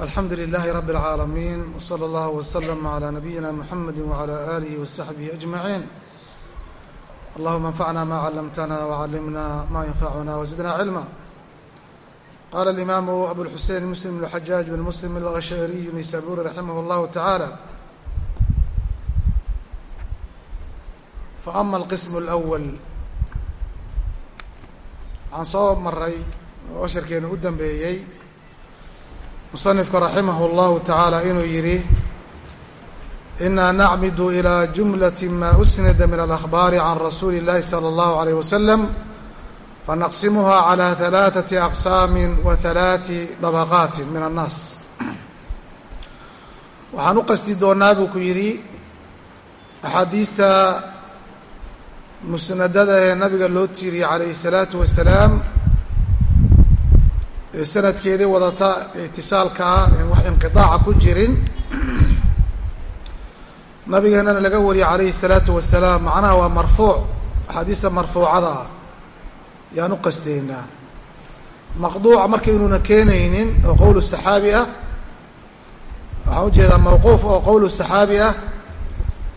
alxamdu للh رb العاalمين وصلى الله وsلم عlى نبيina mحمد وعlى آله وصحبه أجمعين اللهma انfعna ma علمتna وعلمna ma ينfعna وزدna علما qال الإmام أbو الحuسين مسلم بن الحجاج بن مسلم الغشيري نيسابوري رحimه الله تعالى فأma الqسم الأول waxaan soo maray oo shirkeena u dambeeyey musanifku raximah اllahu tacaala inuu yidhi inaa nacmidu ilى jumlaة ma usnida min alأkhbaari can rasuuli اllahi salى اllahu عalيyh wasalam fanaqsimuha calى ثalaaثaةi aqsaami wa ثalaaثi dabaqaati min annaas waxaan u qasdi doonaa buu ku yidhi axaadiista musnadada ee nabiga loo tiiriyey calayhi الsalaatu wasalaam ee sanadkeedii wadata itisaalka en wax inqiaaca ku jirin nabigeenana laga wariyey calayhi الsalaatu wasalaam. Macnaha waa marfuuc axaadiista marfuucada ah. Yaan u qasteynaa maqduuca markaynuuna keenaynin oo qowl saxaabi ah waxaan u jeedaa mawquuf oo qowl saxaabi ah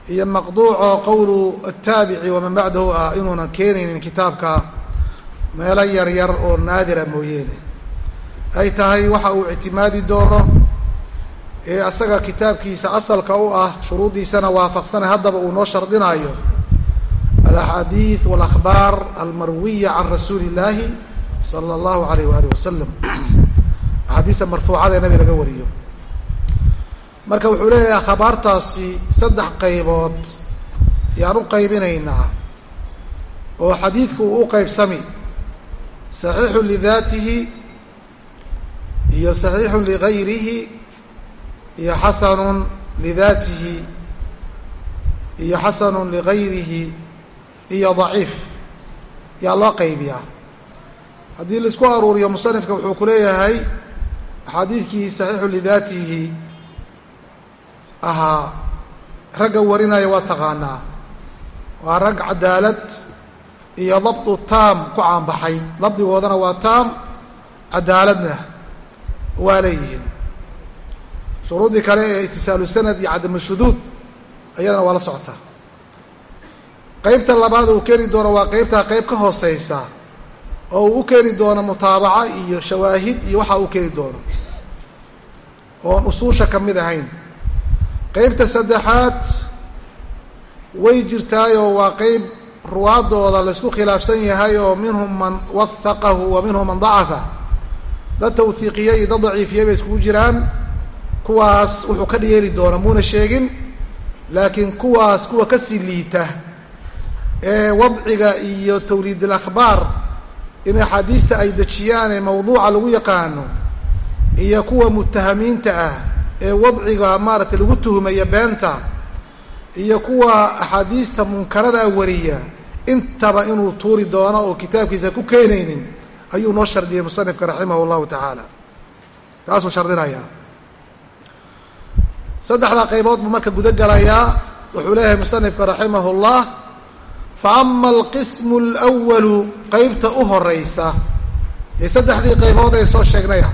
iyo maqduuc oo qowlu ataabici waman bacdahu ah inuunan keenaynin kitaabka meelo yar yar oo naadira mooyeene ay tahay waxa uu ictimaadi doono ee asaga kitaabkiisa asalka u ah shuruuddiisana waafaqsanay haddaba uu noo shardinayo alaxaadiid walakhbaar almarwiya can rasuuli illaahi sala allahu alayh waaalih wasalam axaadiista marfuucada ee nabi laga wariyo. Marka wuxuu leeyahay khabaartaasi saddex qaybood yaan u qaybinaynaa. Oo xadiidku u qaybsami saxiixu lidaatihi iyo saxiixu ligayrihi iyo xasanun lidaatihi iyo xasanun ligayrihi iyo daciif. Yaa loo qaybiyaa. Haddii la isku aruuriyo musanifka wuxuu ku leeyahay axaadiidkii saxiixu lidaatihi ahaa ragga warinaya waa taqaanaa. Waa rag cadaalad iyo dabdu taam ku caanbaxay. Dabdigoodana waa taam cadaaladna waa leeyihiin. Shuruuddii kale ee itisaalu sanad iyo cadamu shuduud ayadana waa la socotaa qeybta labaad uu keeni doono waa qeybtaa qeyb ka hooseysa oo uu u keeni doono mutaabaca iyo shawaahid iyo waxa uu keeni doono. Oon usuusha ka mid ahayn. Qeybta saddexaad way jirtaayoo waa qeyb ruwaadooda laysku khilaafsan yahay oo minhum man wahaqahu wa minhum man dacafa dad tawhiiqiye iyo dad daciifiye bay iskugu jiraan. Kuwaas wuxuu ka yeeli doona muuna sheegin laakiin kuwaas kuwa ka sii liita ee wadciga iyo tawliid alakhbaar in axaadiista ay dejiyaan ee mawduuca lagu yaqaano iyo kuwa mutahamiinta ah ee wadciga maaragtay lagu tuhmaya beenta iyo kuwa axaadiista munkarada wariya intaba inuu tuuri doono oo kitaabkiisa ku keenaynin ayuu noo shardiyey musanifka raximah llahu tacaala. Taasuu shardinayaa saddexdaa qaybood buu marka guda galayaa wuxuu leeyahay musanifka raximah llah fa ama alqismu alwalu qeybta u horeysa ee saddexdii qaybood ee soo sheegnaya.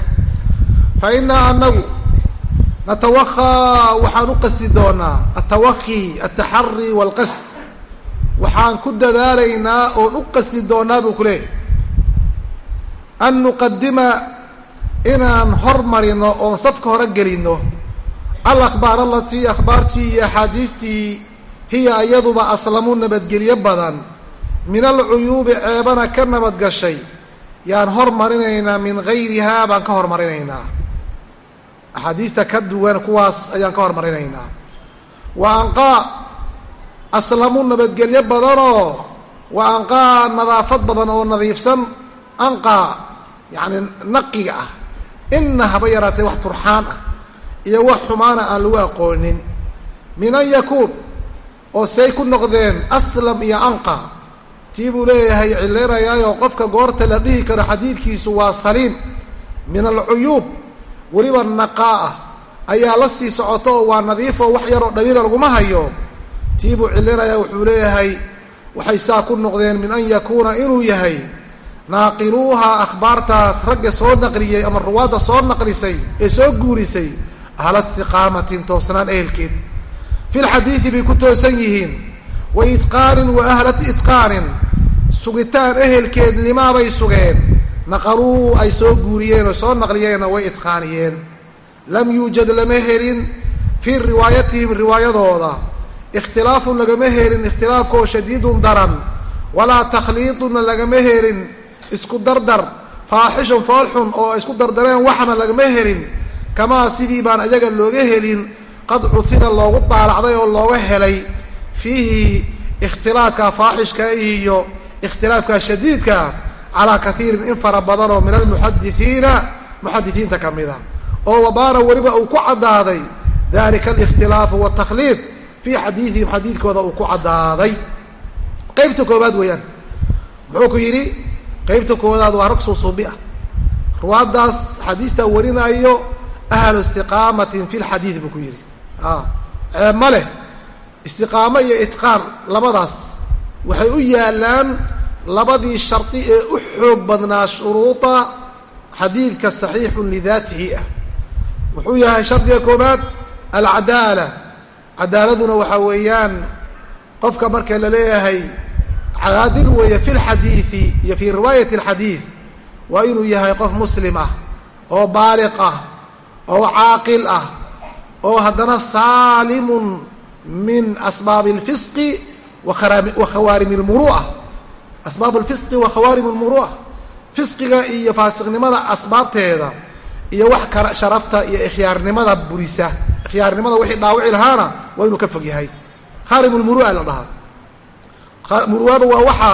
Fa inaa anagu natawakhaa waxaan u qasdi doonaa atawakhi altaxari walqasd waxaan ku dadaalaynaa oon u qasdi doonaa buu ku leeyahy an nuqadima inaan hormarino oon safka hore gelino alakhbaar alatii akhbaartii iyo axaadiistii hiya iyaduba aslamu nabadgelyo badan. Min alcuyuubi ceebana ka nabadgashay yaan hormarinaynaa min gayrihaa baan ka hormarinaynaa. Axaadiista ka duwan kuwaas ayaan ka hormarinaynaa. Wa anqaa aslamu nabadgelyo badanoo wa anqaa nadaafad badan oo nadiifsan. Anqaa yacni naqiga ah. Ina haba yaraatee wax turxaan ah iyo wax xumaana aan lagu aqoonin. Min an yakuun oo say ku noqdeen aslam iyo anqa. Tii buu leeyahay cileynayaayo qofka goorta la dhihi karo xadiidkiisu waa saliim. Min alcuyuub weliba naqaa ah. Ayaa la sii socoto oo waa nadiifoo wax yaroo dhaliila laguma hayo. Tii buu cilinaya wuxuu leeyahay waxay saa ku noqdeen min an yakuuna inuu yahay naaqiluuha akhbaartaas ragga soo naqliyey ama ruwaadda soo naqlisay ee soo guurisay ahla istiqaamatin toosnaan ehelkeed. Fi lxadiidi bay ku toosan yihiin wa idqaanin wa ahla idqaanin sugitaan ehelkeed limaabay sugeen. Naqaluu ay soo guuriyeen oo soo naqliyeenna way idqaaniyeen lam yuujad lama helin fii riwaayatihim riwaayadooda. Ikhtilaafun lagama helin ikhtilaafkaoo shadiidun daran. Walaa takhliidunna lagama helin isku dardar faaxishun foolxun oo isku dardareen waxna lagama helin. Kamaa sidii baan iyaga looga helin qad cuhira loogu daalacday oo looga helay. Fiihi ikhtilaadka faaxishka iyo ikhtilaafka shadiidka calaa kaiirin in fara badan oo min almuxadisiina muxadisiinta ka mid a oo wabaana weliba uu ku caddaaday dalika alikhtilaafu watakhliid fii xadiidihim xadiidkooda uu ku caddaaday. Qeybta koobaad weeyaan muxuu ku yidhi qeybta koowaad waa rag suusuubi ah. Ruwaaddaas xadiistaa warinayo ahlu istiqaamatin fi lxadiid buu ku yidhi. Ceeb ma leh istiqaamo iyo itqaan labadaas waxay u yaalaan labadii shardi ee u xoog badnaa shuruuda xadiidka saxiixun lidaatihi ah. Wuxuu yahay shardiga koobaad alcadaala cadaaladuna waxaa weeyaan qofka marka la leeyahay caadil weeye fi lxadiidi iyo fii riwaayati alxadiid waa inuu yahay qof muslim ah oo baaliq ah oo caaqil ah oo haddana saalimun min asbaabi alfisqi wa khawaarim lmuru'a asbaab alfisqi wa khawaarim lmuru'a fisqiga iyo faasiqnimada asbaabteeda iyo wax kala sharafta iyo ikhyaarnimada burisa ikhyaarnimada wixii dhaawici lahaana waa inuu ka fog yahay. Khaarim lmuru'a la dhahaa muru'ada waa waxa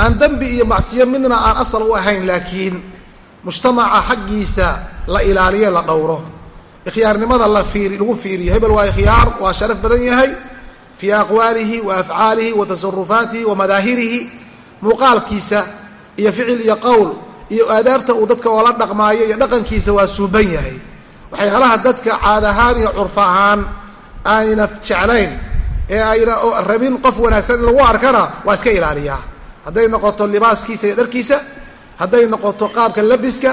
aan dembi iyo macsiyo midna aan asal u ahayn laakiin mujtamaca xaggiisa la ilaaliyo la dhowro. Ikhyaarnimada la fiiri lagu fiiriyo. Hebel waa ikhyaar waa sharaf badan yahay fii aqwaalihi wa afcaalihi wa tasarufaatihi wa madaahirihi. Muuqaalkiisa iyo ficil iyo qowl iyo aadaabta uu dadka oola dhaqmaayo iyo dhaqankiisa waa suuban yahay. Waxyaalaha dadka caad ahaan iyo curf ahaan ayna jeclayn ee ayna rabin qof wanaagsan in lagu arkana waa iska ilaaliyaa hadday noqoto libaaskiisa iyo dharkiisa hadday noqoto qaabka labiska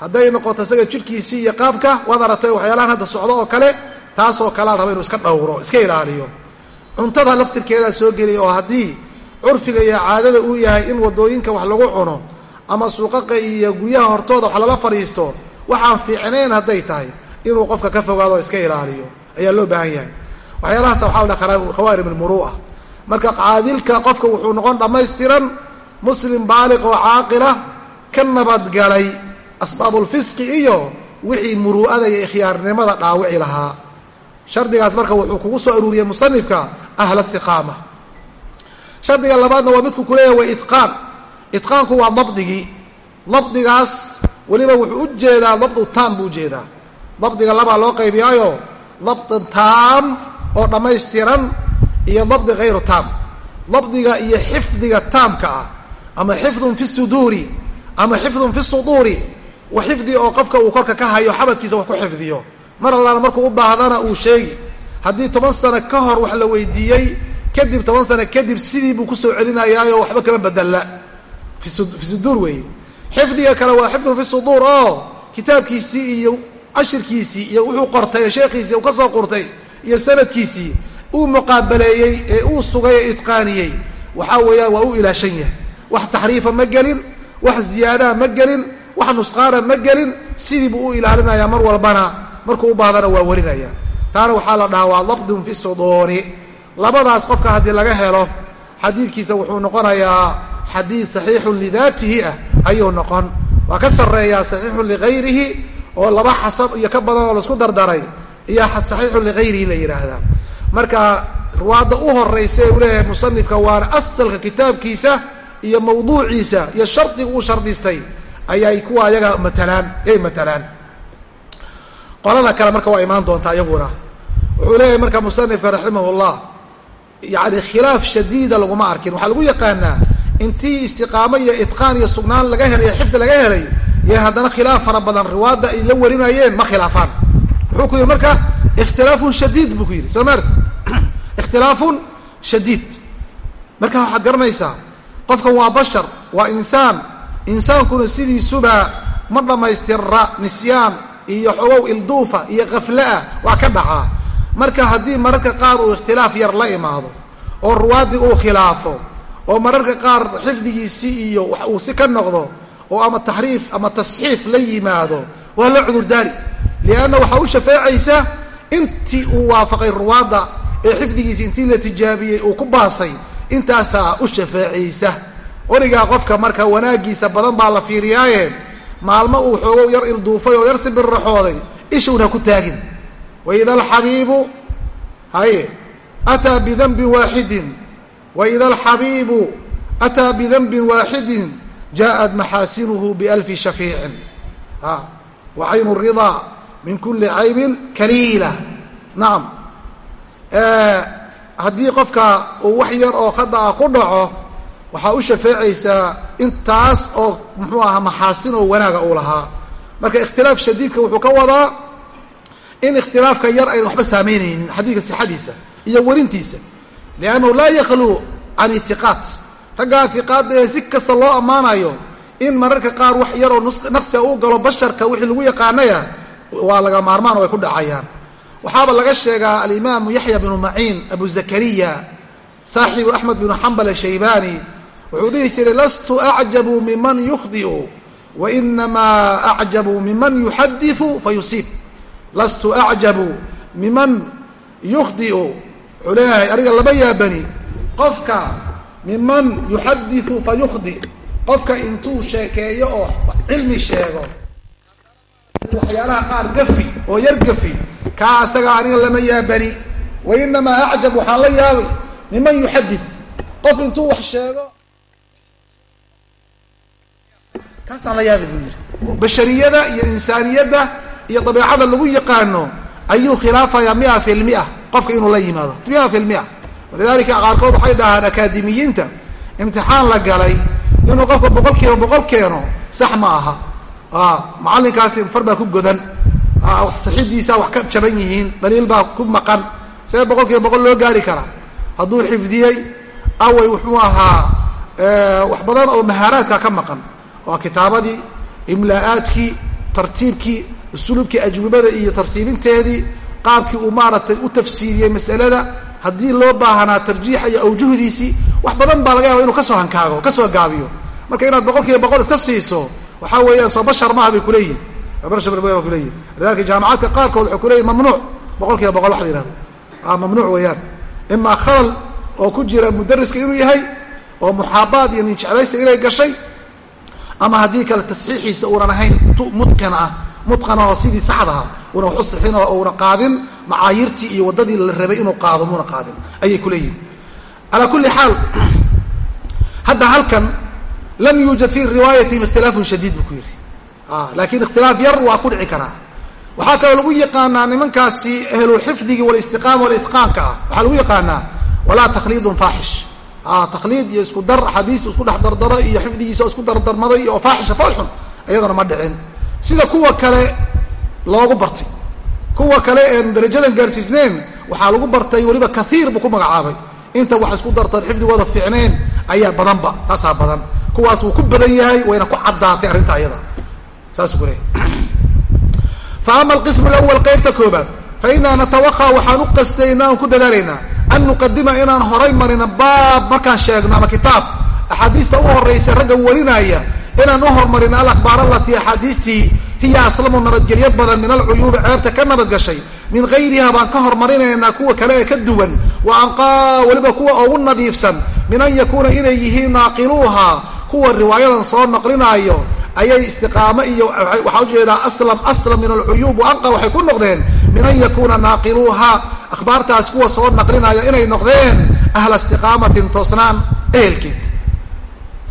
hadday noqoto isaga jidhkiisii iyo qaabka waad aragtay waxyaalahan hadda socdo oo kale taasoo kalea raba inuu iska dhowro iska ilaaliyo. Cuntada laftirkeedaa soo geliya oo haddii curfiga iyo caadada uu yahay in waddooyinka wax lagu cuno ama suuqaqa iyo guryaha hortooda wax lala fadhiisto waxaan fiicnayn hadday tahay inuu qofka ka fogaado iska ilaaliyo. Ayaa loo baahan yahay waxyaalahaas waxaa la khawaarim almuru'a marka caadilka qofka wuxuu noqon dhammaystiran muslim baaliq oo caaqila ka nabadgalay asbaabulfisqi iyo wixii muru'ada iyo ikhyaarnimada dhaawici lahaa. Shardigaas marka wuxuu kugu soo aruuriyey musanifka ahla istiqaama. Shardiga labaadna waa midku kuleeyahay waa itqaan. Itqaanku waa dabdigii dabdigaas weliba wuxuu u jeedaa dabdu taam buu u jeedaa dabdiga labaa loo qaybiyaayo dabdin taam oo dhammaystiran iyo dabdi hayru taam. Dabdiga iyo xifdiga taamka ah ama xifdun fi suduuri ama xifdun fi suduuri wa xifdi oo qofka uu korka ka hayo xabadkiisa wax ku xifdiyo. Mar allaana markuu u baahdana uu sheegi haddii toban sano ka hor wax la weydiiyey kadib toban sano kadib sidii buu ku soo celinayaayo waxba kama bedella. Fi suduur weeye. Xifdiga kale waa xifdun fi suduur oo kitaabkiisii iyo cashirkiisii iyo wuxuu qortay sheekhiisii uu ka soo qurtay iyo sanadkiisii uu muqaabaleeyey ee uu sugay ee itqaaniyey waxaa weeyaan waa u ilaashan yahay. Wax taxriifa ma gelin wax ziyaadaha ma gelin wax nusqaana ma gelin. Sidii buu u ilaalinayaa mar walbana markuu u baahdana waa warinaya. Taana waxaa la dhahaa waa dabdun fi suduuri labadaas qofka haddii laga helo xadiidkiisa wuxuu noqonayaa xadiid saxiixun lidaatihi ah ayuu noqon. Waa ka sarreeyaa saxiixun ligayrihi oo laba xasab iyo ka badan oo la isku dardaray iyo saxiixun ligayrihi la yidhaahdaa marka ruwaadda u horaysa ee leeyahay musanifka waana asalka kitaabkiisa iyo mawduuciisa iyo shardiga uu shardistay ayay kuwa ayaga matalaan ay matalaan. Qolada kale marka waa imaan doontaa iyaguna wuxuu leeyahay marka musanifka raximah llah yani khilaaf shadiida laguma arkin. Waxaa lagu yaqaanaa intii istiqaamo iyo itqaan iyo sugnaan laga helay xifdi laga helay iyo haddana khilaaf fara badan riwaadda ay la warinayeen ma khilaafaan wuxuu ku yidhi marka ikhtilaafun shadiid buu ku yidhi. Soo maarti ikhtilaafun shadiid. Marka waxaad garanaysaa qofkan waa bashar waa insaan. Insaankuna sidiisuba ma dhammaystirra nisyaan iyo xogow ilduufa iyo kafle ah waa ka dhacaa marka haddii mararka qaar uu ikhtilaaf yar la imaado oo ruwaaddii uu khilaafo oo mararka qaar xifdigiisii iyo wax uu si ka noqdo oo ama taxriif ama tasxiif la yimaado waa la cudurdaari lianna waxaa u shafeecaysa intii uu waafaqay ruwaadda ee xifdigiisii intii la tijaabiyey uu ku baasay intaasaa u shafeecaysa weligaa qofka marka wanaagiisa badan baa la fiiriyaaye maalmo uu xoogow yar ilduufay oo yar si birraxooday ishuun ha ku taagin waida alxabiibu haye ataa bidanbin waaxidin waida alxabiibu ataa bidanbin waaxidin jaaءat maxaasinuhu bialfi shafiicin a wa caynu ridaa min kuli caybin kaliila. Nacam haddii qofka uu wax yar oo khada ah ku dhaco waxaa u shafeecaysaa intaas oo muxuu ahaa maxaasin oo wanaaga uu lahaa. Marka ikhtilaaf shadiidka wuxuu ka wadaa in ikhtilaafka yar ayna waxba saameynaynin xadiidka sixadiisa iyo werintiisa liannahu laa yakluu can ihiqaat raggaa hiqaadda ee si kasta loo ammaanayo in mararka qaar wax yaroo naqsia uu galo basharka wixii lagu yaqaanaya waa laga maarmaan oo ay ku dhacayaan. Waxaaba laga sheegaa alimaamu yaxya bnu maciin abu zakariya saaxibu axmed bnu xambal ashaybani wuxuu dhihi jiray lastu acjabu miman yukhdiu wainamaa acjabu miman yuxadiu fayusiib. Lastu acjabu miman yukhdiu. Wuxuu leeyahay aniga lama yaabani. Qofka miman yuxadiu fa yukhdi qofka intuu sheekeeyo oo cilmi sheego waxyaalaha qaar gafi oo yar gafi kaa asaga aniga lama yaabani. Wainamaa acjab waxaan la yaabay miman yuxadi qof intuu wax sheego kaasaan la yaabay buu yidhi. Bashariyada iyo insaaniyadda iyo dabeecada lagu yaqaano ayuu khilaafayaa mia fi lmia qofka inuu la yimaado. Mia fi lmia walidalika qaarkood waxay dhahaan akaademiyiinta imtixaan la galay inuu qofka boqol kiiba boqol keeno sax ma aha macallinkaasi far baa ku godan. Saxidiisa wax ka jaban yihiin daliil baa ku maqan. See boqol kiiba boqol loo gaari karaa hadduu xifdiyey away wuxuu ahaa wax badan oo mahaaraadka ka maqan. Waa kitaabadii imlaa'aadkii tartiibkii usulubkii ajwibada iyo tartiibinteedii qaabkii uu maaragtay u tafsiiriyey masalada. Haddii loo baahanaa tarjiixa iyo awjuhdiisii wax badan baa laga yaaba inuu ka soo hankaago ka soo gaabiyo. Marka inaad boqol kiiba boqol iska siiso waxaa weeyaan soo bashar maaha bay kuleeyihin ba kuleeyihin lidalika jaamacaadka qaarkood waxay kuleeyihin mamnuuc. Boqol boqol waxa la yihahdo a mamnuuc weeyaan. Imaa khalal oo ku jira mudariska inuu yahay oo muxaabaad iyo ninjeclaysa inay gashay ama haddii kale tasxiixiisa uunan ahayn mutqin ah mutqana oo sidii saxdaha una wax u sixin oo una qaadin macaayiirtii iyo waddadii la rabay inuu qaado muuna qaadin ayay kuleeyihin calaa kulli xaal hadda halkan lam yuujad fi riwaayatihim ikhtilaafun shadiid buu ku yidhi laakiin ikhtilaaf yar waa ku dhici karaa waxaa kaloo lagu yaqaanaa nimankaasi ahlulxifdigi walistiqaama walitqaanka ah waxaa lagu yaqaanaa walaa takhliidun faaxish takhliid iyo isku dar axaadiis isku dhex dardaro iyo xifdigiisa isku dardarmaday iyo faaxisha foolxun iyadana ma dhicin sida kuwa kale loogu bartay kuwa kale een darajadan gaarsiisneen waxaa lagu bartay weliba kaiir buu ku magacaabay inta wax isku dartan xifdigooda fiicneen ayaa badanba taasaa badan kuwaas wuu ku badan yahay wayna ku caddaatay arrinta ayada. Saasuu ku leeyahy fa ama alqismu alawal qaybta koobaad fa inaa natawaqaa waxaan u qastaynaa aan ku dadaalaynaa an nuqadima inaan horay marina baab markaan sheegno ama kitaab. Axaadiista u horaysa ragga warinaya inaan u hormarino alakbaar alatii axaadiistii hiya aslamu nabadgelyo badan min alcuyuubi ceebta ka nabadgashay. Min gayriha baan ka hormarinaynaa kuwa kale ee ka duwan wa anqaa weliba kuwa ugu nadiifsan min an yakuuna inay yihiin naaqiluuha kuwa riwaayadan soo naqlinaayo ayay istiqaamo iyo waxaa u jeedaa aslam aslam min alcuyuub anqa waxay ku noqdeen min an yakuuna naaqiluuha akhbaartaas kuwa soo naqlinaya inay noqdeen ahla istiqaamatin toosnaan ehelkeed.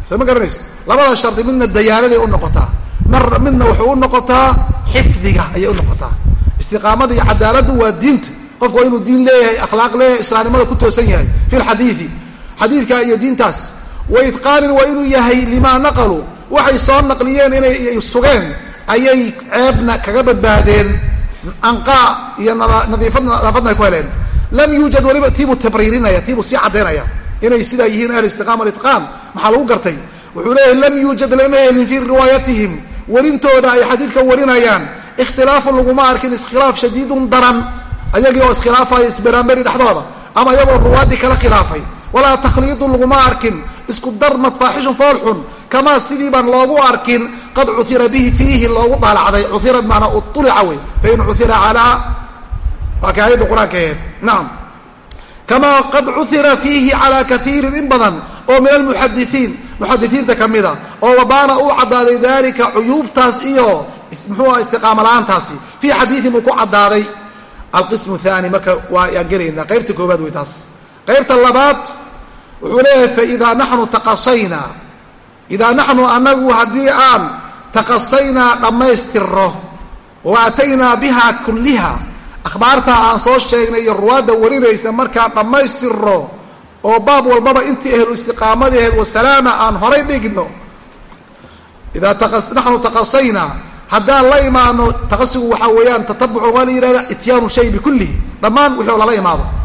Soo ma garanayso? Labada shardi midna dayaanaday u noqotaa mar midna waxay u noqotaa xifdiga ayay u noqotaa. Istiqaamada iyo cadaaladdu waa diinta qofku waa inuu diin leeyahay akhlaaq leeyahay islaamnimada ku toosan yahay fi lxadiidi xadiidka iyo diintaas wa idqaanin waa inuu yahay limaa naqaluu waxay soo naqliyeen inay sugeen. Ayay ceebna kaga badbaadeen. Anqaa iyo nadiifad nadaafadna ay ku heleen. Lam yuujad weliba tiibuu tabriirinaya tiibuu sii caddaynaya inay sidaa yihiin ahlu istiqaama alitqaan maxaa lagu gartay? Wuxuu leeyahy lam yuujad lama helin fii riwaayatihim. Warintooda ay xadiidka warinayaan. Ikhtilaafun laguma arkin iskhilaaf shadiidun daran. Ayagii oo iskhilaafaya isberaamberi dhexdooda. Ama iyagoo ruwaadii kala khilaafay. Walaa takhliidun laguma arkin isku dar madfaaxishun foolxun. Kamaa sidii baan loogu arkin qad cuira bihi fiihi loogu daalacday. Uira bmaanaa ulica wey fain cuira calaa waa ka aayadda qur'aanka aheed nacam kamaa qad cuira fiihi calaa kaiirin in badan oo min almuxadisiin muxadisiinta ka mida oo wabaana uu caddaaday dalika cuyuubtaas iyo muxuua istiqaama la'aantaasi. Fii xadiiin uu ku caddaaday. Alqismu thani marka waa yaan gelaynaa. Qaybta koobaad wey taas. Qaybta labaad wuxuu leeyahay faidaa naxnu taqasayna. Idaa naxnu anagu haddii aan taqasaynaa dhammaystirro wa ataynaa biha kulliha. Akhbaartaa aan soo sheegnay iyo ruwaadda warinaysa markaan dhammaystirro oo baab walbaba intii ahlu istiqaamadaheed wasalaama aan horay dhigno. Idaa naxnu taqasaynaa haddaan la imaano taqasigu waxaa weeyaan tatabucu waa la yihahda ityaanu shay bikullihi. Dhammaan oo lala imaado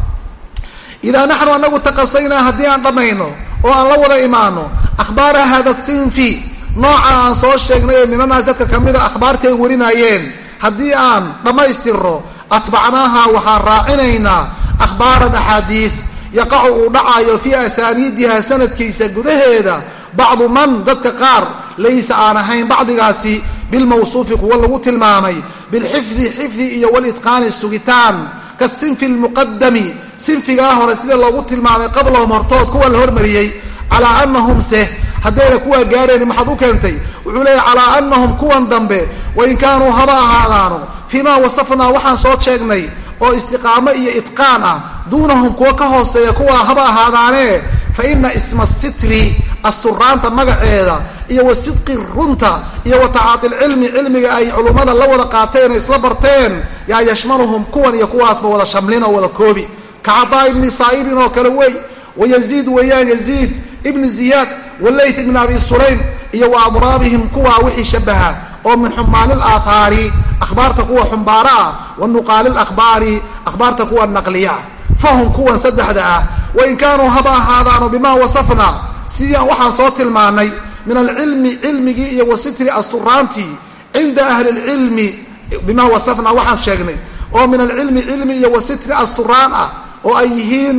idaa naxnu anagu taqasaynaa haddii aan dhammayno oo aan la wada imaano akhbaara hada sinfi nooca aan soo sheegnay ee minanaas dadka ka mida akhbaartay warinaayeen. Haddii aan dhammaystirro atbacnaaha waxaan raacinaynaa akhbaaran axaadiid yaqacu uu dhacayo fii asaaniidiha sanadkiisa gudaheeda bacdu man dadka qaar. Laysa aan ahayn bacdigaasi bilmawsuufi kuwa lagu tilmaamay bilxifdi xifdi iyo walitqaani sugitaan. Ka sinfi lmuqadami sinfigaa hore sida loogu tilmaamay qablahum hortood kuwa la hormariyey calaa anahum se haddayna kuwaa gaareen maxaad u keentay? Wuxuu leeyahy calaa anahum kuwan dambe wain kaanuu haba ahaadaano fii maa wasafnaa waxaan soo sheegnay oo istiqaamo iyo itqaan ah duunahum kuwa ka hooseeya kuwaa haba ahaadaanee fa ina isma sitri asturaanta magaceeda iyo wa sidqi runta iyo wa tacaati lcilmi cilmiga ay culummada la wada qaateen ee isla barteen yaa yashmaluhum kuwan iyo kuwaasba wada shamlin oo wada koobi ka cadaa ibni saa'ibin oo kale wey wa yaziid weeyaan yaziid ibni ziyaad walayth ibn abi sulaym iyo wa adraabihim kuwaa wixii shabaha oo min xumaali laathaari akhbaarta kuwa xumbaara ah wa nuqaali lakhbaari akhbaarta kuwa naqliya ah fahum kuwan saddexda ah wain kaanuu haba ahaadaano bimaa wasafna sidii waxaan soo tilmaanay min alcilmi cilmigii iyo wasitri asturaantii cinda ahli lcilmi bimaa wasafna waxaan sheegnay oo min alcilmi cilmi iyo wasitri asturaan ah oo ay yihiin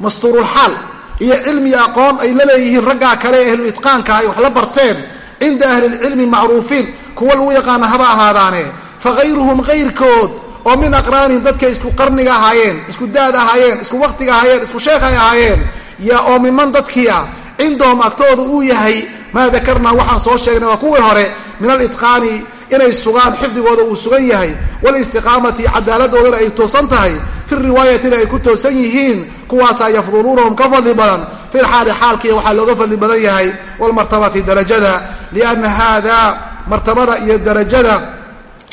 mastuurulxaal iyo cilmi aqoon ay la leeyihiin raggaa kale ee ahlu itqaanka ay wax la barteen cinda ahli lcilmi macruufiin kuwa lagu yaqaana haba ahaadaane. Fa hayruhum kayrkood oo min aqraanin dadkay isku qarniga ahaayeen isku daad ahaayeen isku waqtiga ahaayeen isku sheekhay ahaayeen ya oo miman dadkii ah cindahum agtooda uu yahay maa dakarnaa waxaan soo sheegnay waa kuwii hore min alitqaani inay sugaan xifdigooda uu sugan yahay walistiqaamati cadaaladoodana ay toosan tahay fi riwaayatina ay ku toosan yihiin kuwaasaa yafduluunahum ka fadli badan fi lxaali xaalkiiya waxaa looga fadli badan yahay walmartabati darajada lianna haadaa martabada iyo darajada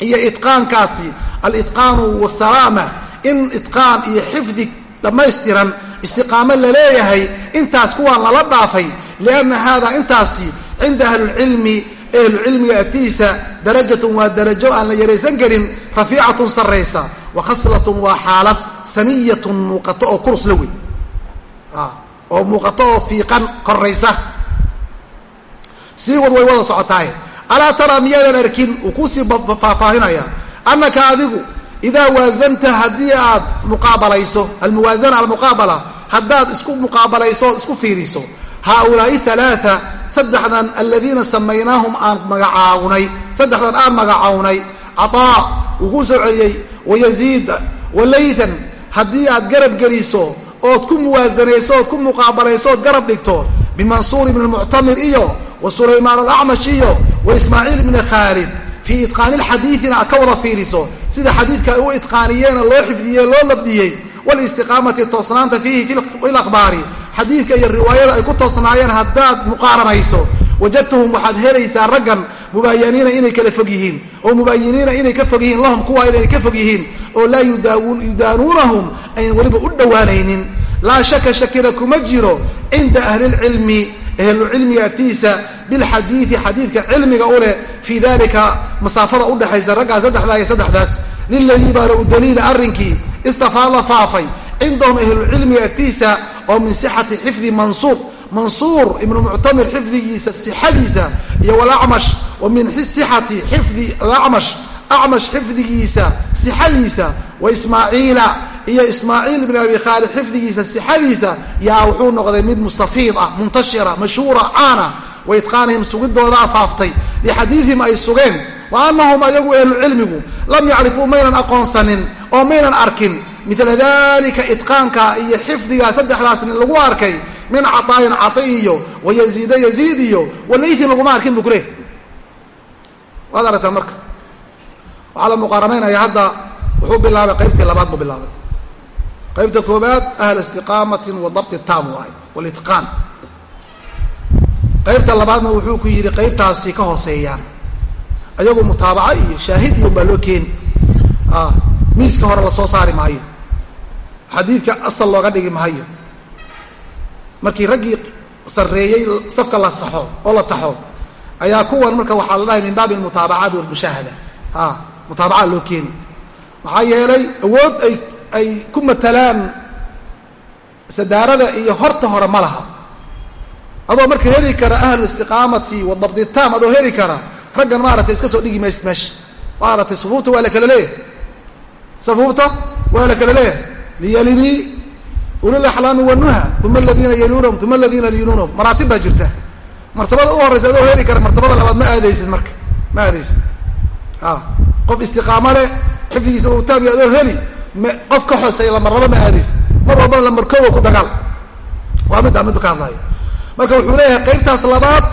iyo itqaankaasi alitqaanu wasalaama in itqaan iyo xifdi dhammaystiran istiqaamo la leeyahay intaas kuwaan lala dhaafay lianna haadaa intaasi cinda ahlilcilmi ahlucilmiga agtiisa darajatun waa darajo aan la yaraysan karin rafiicatun sarraysa wa khaslatun waa xaalad saniyatun muuqato oo kurus la wey. Oo muuqato oo fiiqan koraysa sii wad way wada socotaaye alaa taraa miyaadan arkin uu ku sii faahfaahinaya annaka adigu idaa waasanta haddii aad muqaabalayso almuwaasana almuqaabala haddaad isku muqaabalayso isku fiiriso haaulaai alaaa saddexdan aladiina samaynaahum aan magacaawnay saddexdan aan magacawnay cataa uu kuu soo celiyey wayaziid walaythan haddii aad garab geliso ood ku muwaasanayso ood ku muqaabalayso ood garab dhigto bimansuur ibni lmuctamir iyo wa sulaymaan alacmash iyo wa ismaaciil ibni khaalid fii itqaani lxadiidina aad ka wada fiiriso sida xadiidka ay u itqaaniyeena loo xifdiyey loo labdiyey walistiqaamati toosnaanta fiihi fi lakhbaari xadiidka iyo riwaayada ay ku toosnaayeen haddaad muqaaranayso. Wajadtuhum waxaad helaysaa raggan mubaayaniina inay kala fog yihiin oo mubaayiniina inay ka fog yihiin lahum kuwa inay ka fog yihiin oo laa yudaanuunahum ayn weliba u dhowaanaynin. Laa shaka shakina kuma jiro cinda ahlilcilmi ahlucilmiga agtiisa bilxadiidi xadiidka cilmiga u leh fii dalika masaafada udhexaysa raggaa saddexdaa iyo saddexdaas. Liladii baana u daliila arrinkii istafaada faafay. Cindahum ahlucilmiga agtiisa oo min sixati xifdi mansuub mansuur ibnu muctamir xifdigiisa sixadiisa iyo walacmash wa min sixati xifdi alacmash acmash xifdigiisa sixadiisa wa ismaaciila iyo ismaaciil ibn abi khaalid xifdigiisa sixadiisa yaa wuxuu noqday mid mustafiid ah muntashira mashhuura caana wa itqaanihim sugidooda afaaftay lixadiidihim ay sugeen wa anahum ayagu ahlucilmigu lam yacrifuu maynan aqoonsanin oo maynan arkin mila dalika itqaanka iyo xifdiga saddexdaas lagu arkay min caطaayin cai iyo wayaziida yaziid iyo walaytin laguma arkin bu kule waad aragtaa marka. Waxaa la muqaaranaynaya hadda wuxuu bilaabay qaybtii labaad buu bilaabay. Qaybta koobaad ahl istiqaamati wa dabti tam waay walitqaan qaybta labaadna wuxuu ku yidhi qaybtaasi ka hooseeyaan. Ayagu mutaabaca iyo shaahid iyo baa loo keeni miiska hore la soo saari maayo xadiidka asal looga dhigi maayo. Markii raggii sarreeyey safka la saxo oo la taxo ayaa kuwan marka waxaa la dhahay min baabi almutaabacaat walmushaahada. A mutaabaca loo keeni. Maxaa yeelay awood ay ay ku matalaan sadaarada iyo horta hore ma laha. Adoo marka heli kara ahlu istiqaamati wa dabditaam adoo heli kara raggan maaratay iska soo dhigi maysid meesha maaratay sufuufta waa la kala leeyahay. Sufuufta waa la kala leeyahay liyalinii ulil axlaami wanuha uma aladiina yaluunahum uma aladiina yaluunahum maraatib baa jirta martabada u horreysa adoo heli kara martabada labaad ma aadaysid marka ma aadaysid a qof istiqaamo leh xifdigiisa uu taamiya adoo heli qof ka hooseeya lamarlaba ma aadaysid mar walbana lamarkoowa ku dagaal waa middaa middu ka hadlaya marka wuxuu leeyahay qaybtaas labaad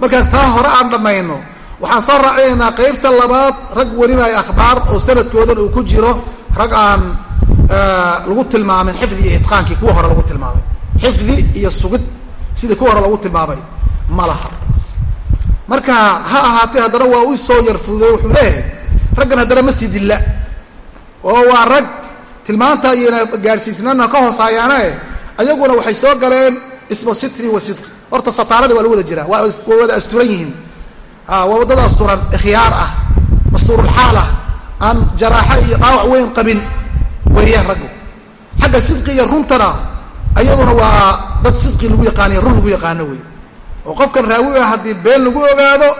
markaan taa hore aan dhammayno waxaan soo raacinaynaa qaybta labaad rag warinaya akhbaar oo sanadkoodan uu ku jiro rag aan lagu tilmaamin xifdi iyo itqaankii kuwa hore lagu tilmaamay xifdi iyo sugid sidii kuwa hore lagu tilmaamay ma laha marka ha ahaatee haddana waa u soo yar fududeey wuxuu leeyahay raggan haddana ma sii dilla oo waa rag tilmaanta iyona gaadhsiisnaana ka hoosaayaane ayaguna waxay soo galeen isma sitri wa sidqi horta sataaradii waa lagu wada jiraa waa wada asturan yihiin waa waddada asturan ikhyaar ah mastuurulxaal ah aan jaraaxo iyo dhaawac weyn qabin weeyaan raggu. Xagga sidqi iyo runtana ayaduna waa dad sidqi lagu yaqaaniyo run lagu yaqaano wey oo qofkan raawiga haddii been lagu ogaado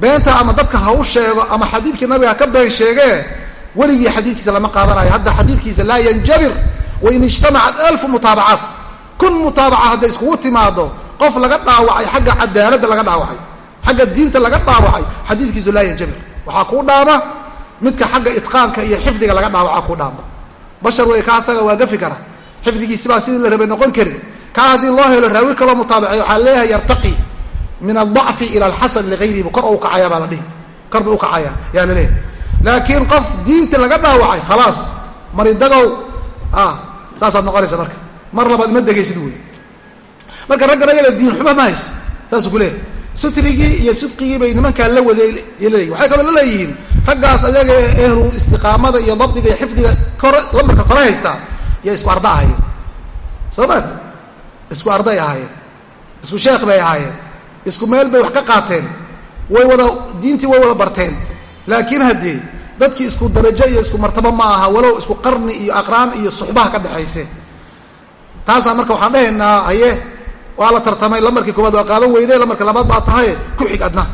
beenta ama dadka ha u sheego ama xadiidkii nabiga ka been sheegee weligii xadiidkiisa lama qaadanayo hadda xadiidkiisa laa yanjabir wain ijtamacat alfu mutaabacaat. Kun mutaabaca hadday iskugu timaado qof laga dhaawacay xagga cadaaladda laga dhaawacay xagga diinta laga dhaawacay xadiidkiisu laa yanjabir. Waxaa kuu dhaama midka xagga itqaanka iyo xifdiga laga dhaawaca kuu dhaama bashar wey ka asaga waa gafi kara. Xifdigiisibaa sidii la rabay noqon karin. Kaa haddii loo helo raawi kaloo mutaabacay waxaa leeyahay yartaqi min aldacfi ila alxasan ligayrihi kor u kacaya baa la dhihi. Kor buu ukacaya yaa la leeyahay. Laakiin qof diinta laga dhaawacay khalaas maridagow ah saasaad noqonaysa marka. Mar labaad ma degaysid wey marka raggan ayala diin xumo ma hayso saasuu ku leeyahay sitrigii iyo sidqigii bay nimankaa la waday leeyihiin waxay kaloo la leeyihiin raggaas ayaga ehlu istiqaamada iyo dabdiga iyo xifdiga kore lambarka kore haystaa iyo isku arda ahaayeen soo maart isku arday ahaayeen isku sheekh bay ahaayeen isku meel bay wax ka qaateen way wada diintii way wada barteen. Laakiin haddii dadkii isku darajo iyo isku martabo ma aha walow isku qarni iyo aqraan iyo suxbaha ka dhexayse. Taasaa marka waxaan dhahaynaa haye waa la tartamay lamarkii koowaad waa qaadan weyde lamarka labaad baa tahay ku xig adna.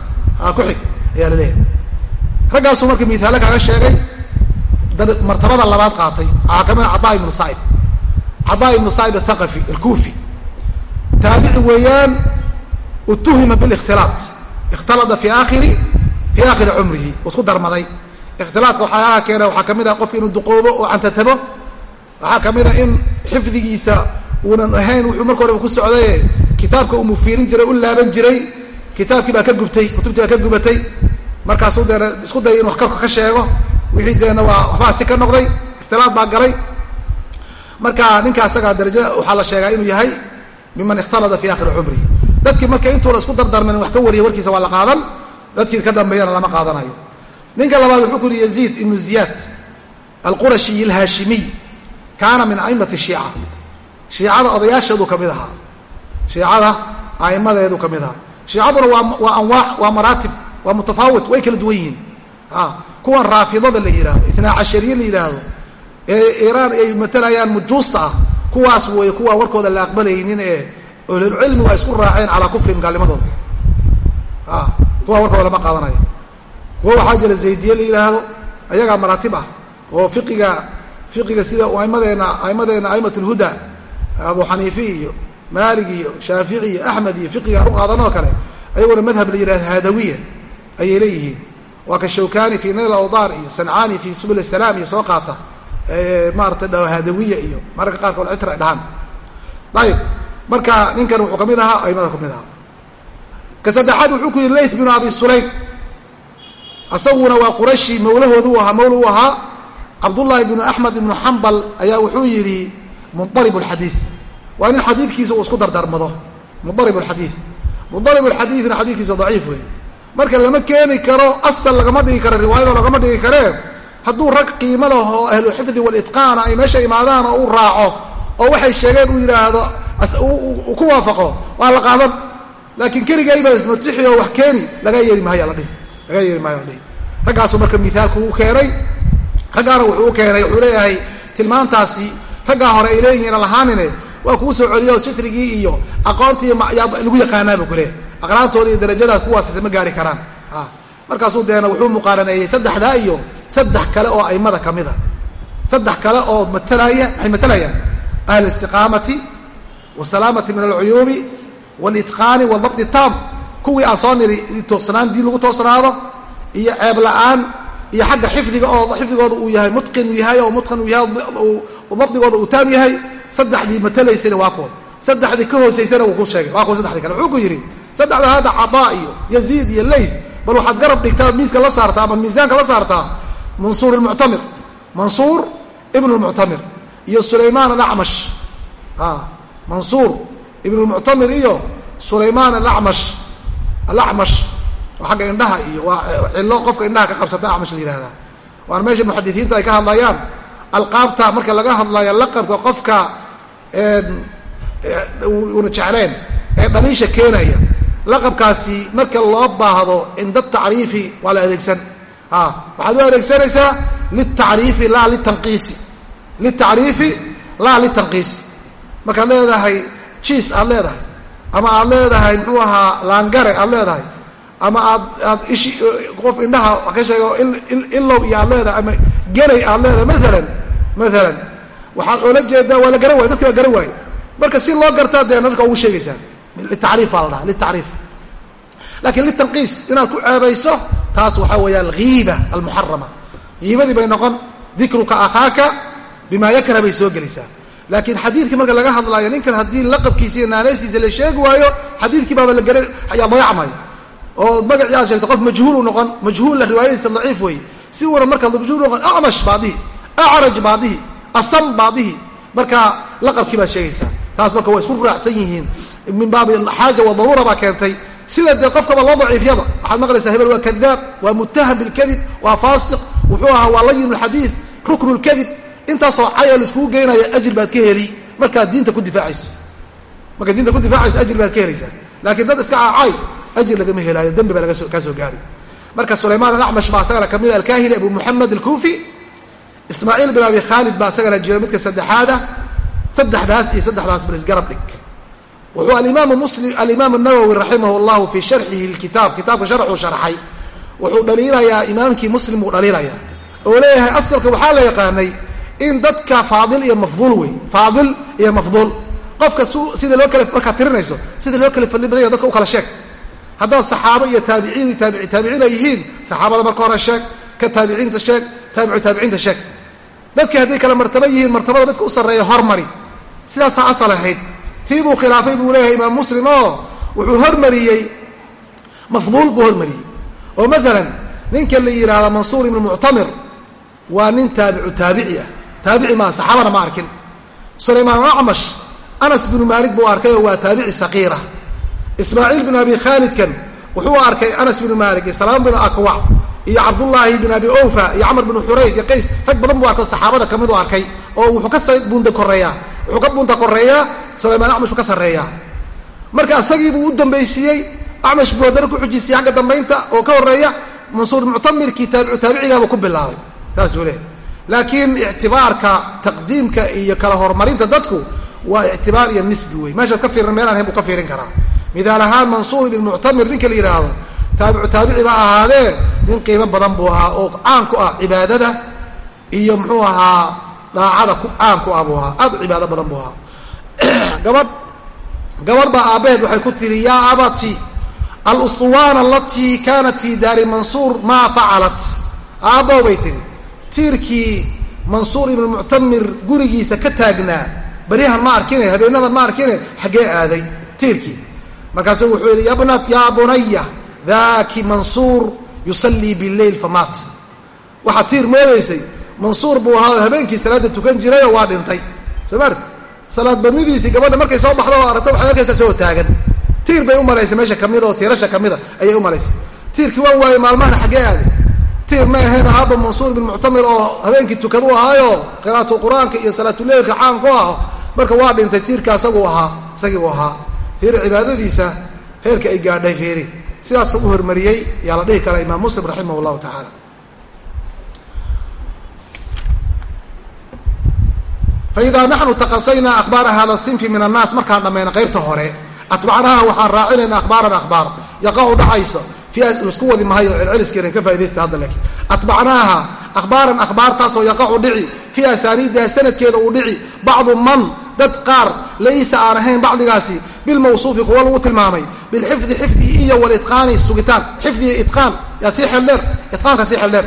Ku xig ayaa la leeyahay raggaasuu marka miaale kaaga sheegay martabada labaad qaatay waxaa ka mida cadaa ibnu saaib cadaa ibnu saaib athaqafi alkuufi. Taabici weeyaan utuhima bilikhtilaat ikhtalada fi aakhiri fii aakhiri cumrihi isku darmaday. Ikhtilaatka waxyaalaha keena waxaa ka mid ah qofka inuu duqoobo oo cantatabo waxaa ka mid a in xifdigiisa uunan ahayn wuxuu marka horeba ku socdaye kitaabka uu mufiirin jiray u laaban jiray kitaabkii baa ka gubtay kutubtii baa ka gubatay. Markaasuu deena isku dayay in wax ka ka sheego. Wixii deena waa waxbaa si ka noqday ikhtilaad baa galay. Marka ninka asaga darajada waxaa la sheegaa inuu yahay miman ikhtalada fi akhiri cumrihi. Dadkii marka intuuna isku dardarman wax ka wariya warkiisa waa la qaadan. Dadkii ka dambeeyana lama qaadanayo. Ninka labaad wuxuu ku yuri yaziid ibnu ziyaad alqurashiy alhaashimiy kaana min aimati shiica shiicada odayaasheedu ka mid ahaa. Shiicada aimadeedu ka mid ahaa. Shiicaduna waa waa anwaac waa maraatib waa mutafaawit way kala duwan yihiin. A kuwan raafidada la yidhahdo itnaa cashariye la yidhaahdo ee iiraan ay matalayaan mujuusta ah kuwaas weeye kuwaa warkooda la aqbalaynin ee ahlulcilmi waa isku raaceen calaa kufrihim gaalnimadooda kuwa warkooda lama qaadanayo kuwa waxaa jira zaydiye la yidhaahdo ayagaa maraatib ah oo fiqiga fiqiga sida aimadeena aimadeena aimat lhuda abu xaniifi iyo maalig iyo shaafici iyo axmed iyo fiqiga u qaadanoo kale ayaguna madhab la yihahdo hadawiya ayay leeyihiin. Waa ka shawkani fi nail awdar iyo sancaani fi subul salaam iyo soo qaata maarata hadawiya iyo mararka qaarkood citra ay dhahaan. Ayib marka ninkan wuxuu ka mid ahaa aimada ka mid ahaa. Ka saddexaad wuxuu ku yihi layth binu abi sulaym. Asaguna waa qurashi mawlahoodu ahaa mawla ahaa cabdullaahi bnu axmed ibnu xambal ayaa wuxuu yidhi mudarib lxadiid waa nin xadiidkiisa uu isku dardarmado mudarib lxadiid mudarib lxadiidna xadiidkiisa daciif wey marka lama keeni karo asal lagama dhigi karo riwaayado lagama dhigi karee hadduu rag qiimo lahoo ahlu xifdi walitqaana ay meesha imaadaan u raaco oo waxay sheegeen uu yidhaahdo ku waafaqo waa la qaadan. Laakiin keligayba ismurtixi oo wax keeni laga yeeri maayo la dhihi. Laga yeeri maayo la dhihi. Raggaasuu marka mithaalku u keenay. Raggaana wuxuu u keenay wuxuu leeyahay tilmaantaasi raggaa hore ay leeyihiin lahaanine waa kuu soo celiyo sitrigii iyo aqoontii lagu yaqaanaa buu kuleeyahay aqraantooda iyo darajadaas kuwaasise ma gaari karaan. Markaasuu deena wuxuu muqaaraneeyey saddexdaa iyo saddex kale oo aimada kamida saddex kale oo matalaya maxay matalayaan. Ahli istiqaamati wasalaamati min alcuyuubi walitqaani wadabdi taam. Kuwii aan soo niri toosnaan diin lagu toosnaado iyo ceeb la'aan iyo xagga xifdiga oo xifdigooda uu yahay mutqin yahay oo mutqin uu yahay dabdigooda uu taam yahay saddexdii matalaysana waa kuwa saddexdii ka hoosaysana wuu ku sheegay. Waa kuwa saddexdii kale. Wuxuu ku yidhi saddexda hadda cadaa iyo yaziid iyo leyth bal waxaad garab dhigtaa miiska la saartaa ama miisaanka la saartaa? Mansuur ilmuctamir mansuur ibn lmuctamir iyo sulaymaan alacmash mansuur ibn lmuctamir iyo sulaymaan alamash. Alacmash waa xagga indhaha iyo waa cillo qofka indhaha ka qabsata acmash la yihahdaa waana meesha muxadisiinta ay ka hadlayaan alqaabta marka laga hadlayo laqabka qofka una jecleen ee dhaliisha keenaya. Laqabkaasi marka loo baahdo cinda atacriifi waa la adeegsan. Waxaad u adeegsanaysaa litacriifi laa litanqiisi. Litacriifi laa litanqiisi. Markaad leedahay jiis aad leedahay. Ama aad leedahay muxuu ahaa laangare aad leedahay ama aad aad ishi qof indhaha wax ka sheega ilow iyo aad leedahay ama gelay aad leedahay maalan maalan waxaad oola jeedaa waa la garan waay dadki baa garan waaye. Marka si loo gartaa dee dadka ugu sheegaysaa. Litacriif baa la dhaha litacriif. Laakiin litanqiis inaad ku ceebayso taas waxaa weeya alghiiba almuxarama hiibadii bay noqon dikruka akhaaka bima yakrah bay soo gelaysaa. Laakiin xadiidkii marka laga hadlaayo ninkan haddii laqabkiisa iyo naanaysiisa la sheegi waayo xadiidkii baaba la gara ayaa dayacmaya oo magacii aad sheegto qof majhuul u noqon majhuulla riwaayadiisa daciif weeye. Si una markaa majhuul noqon acmash baadihi acraj baadihi asam baadihi marka laqabkii baad sheegaysaa. Taas marka waa isku raacsan yihiin. Min baabi xaaja wa daruura baa keentay. Sida dee qofkaba loo daciifyaba. Waxaad maqlaysaa hebel waa kadaab waa muttaham bilkadib waa faasiq. Wuxuu ahaa waa layin lxadiid ruknu lkadib intaasoo caya laiskugu geynaya ajir baad ka heli. Markaad diinta ku difaacayso markaad diinta ku difaacayso ajir baad ka helaysaa. Laakiin dad iska caacay ajir lagama helaayo dembi baa kaa soo gaari marka sulaymaan alacmash baa isagana ka mid alkahili abu muxamed alkuufi ismaaciil bin abi khaalid baa isagana jira midka saddexaada saddexdaas iyo saddexdaas bal isgarab dhig wuxuu alimaam muslim alimaam nawowi raximah llahu fii sharxihi lkitaab kitaabka sharxuu sharxay wuxuu dhaliilayaa imaamkii muslim buu dhaliilayaa oo leeyahay asalka waxaa la yaqaanay in dadka faadil iyo mafduul wey faadil iyo mafduul qofka sida loo kale markaad tirinayso sida loo kale fadli badanya dadka u kala sheeg haddaad saxaabo iyo taabiciin taabici taabiciin ay yihiin saxaabada marka hore sheeg ka taabiciinta sheeg taabicu taabiciinta sheeg. Dadkii hadday kala martaba yihiin martabada midka u sarreeya hormari. Sidaasaa asal ahayd. Tii buu khilaafay buu leeyahay imaam muslim oo wuxuu hormariyey. Mafduul buu hormariyey. Oo maalan ninka la yidhaahda mansuur ibnu muctamir waa nin taabicu taabici ah. Taabici maa saxaabana ma arkin. Sulaymaan acmash anas binu maalik buu arkay oo waa taabici saqiira ismaaciil binu abi khaalidkan wuxuu arkay anas binu maalik iyo salaam binu akwac iyo cabdullaahi bin abi owfa iyo camar binu xurayd iyo qays. Rag badan buu arkay oo saxaabada ka mid u arkay oo wuxuu ka bunda koreeyaa wuxuu ka bunta koreeyaa sulaymaan acmash buu ka sarreeyaa. Marka isagiibuu u dambaysiiyey acmash buu haddana ku xujisiyey xagga dambaynta oo ka horreeya mansuur muctamirkii taabicigaabuu ku bilaabay. Saasuu leehay laakiin ictibaarka taqdiimka iyo kala horumarinta dadku waa ictibaar iyo nisbi wey meeshaad ka fiirin meelaan ahayn buu ka fiirin karaa midaal ahaan mansuur ibn muctamir ninka la yidhaahdo taabicu taabici ba ahaadee nin qiimo badan buu ahaa oo caan ku ah cibaadada iyo muxuu ahaa daacada caan ku ah buu ahaa aad u cibaado badan buu ahaa. Gabadh gabadh baa aabbaheed waxay ku tiri yaa abati alustuwaana alatii kaanat fi daari mansuur maa facalat aabbow bay tiri tiirkii mansuur ibn muctamir gurigiisa ka taagnaa beryahan ma arkine habeenadan ma arkine xaggee aaday tiirkii markaasu wuxuu yidhi yabnat yaa bunaya daki mansuur yusallii bileyl famaat. Waxaa tiir moodaysay mansuur buu ahaa habeenkii salaadda tukan jirayoo waa dhintay. Soo maarti salaad badnidiisii gabadha markay soo baxdo oo aragto waxay arkaysaa soo taagan. Tiir bay u malaysay meesha kamida oo tiirasha kamida ayay u malaysay. Tiirkii waan waayey maalmahana xaggee aaday tiir ma ahayn ahaaba mansuur bin muctamir oo habeenkii tukad u ahaayo qiraatu qur'aanka iyo salaatuleilka caan ku ah marka waa dhintay tiirka asagu ahaa isagii u ahaa fiiri cibaadadiisa heerka ay gaadhay fiiri sidaas u hormariyey yaa la dhihi karaa imaam muslim raximah llahu tacaala faida naxnu taqasaynaa akhbaara hada sinfi min annaas markaan dhammayna qaybta hore atbacnaha waxaan raacinayna akhbaaran akhbaar. Yaqacu dhacaysa isku wadi mahayo celceliskeeran ka faa'idaysta hadda laakiin. Atbacnaaha akhbaaran akhbaartaasoo yaqacu dhici fii asaaniidiha sanadkeeda uu dhici bacdu man dad qaar laysa aan ahayn bacdigaasi bilmawsuufi kuwa lagu tilmaamay bilxifdi xifdi iyo walitqaani sugitaan xifdi iyo itqaan yaa sii xeldheer itqaanka sii xeldheer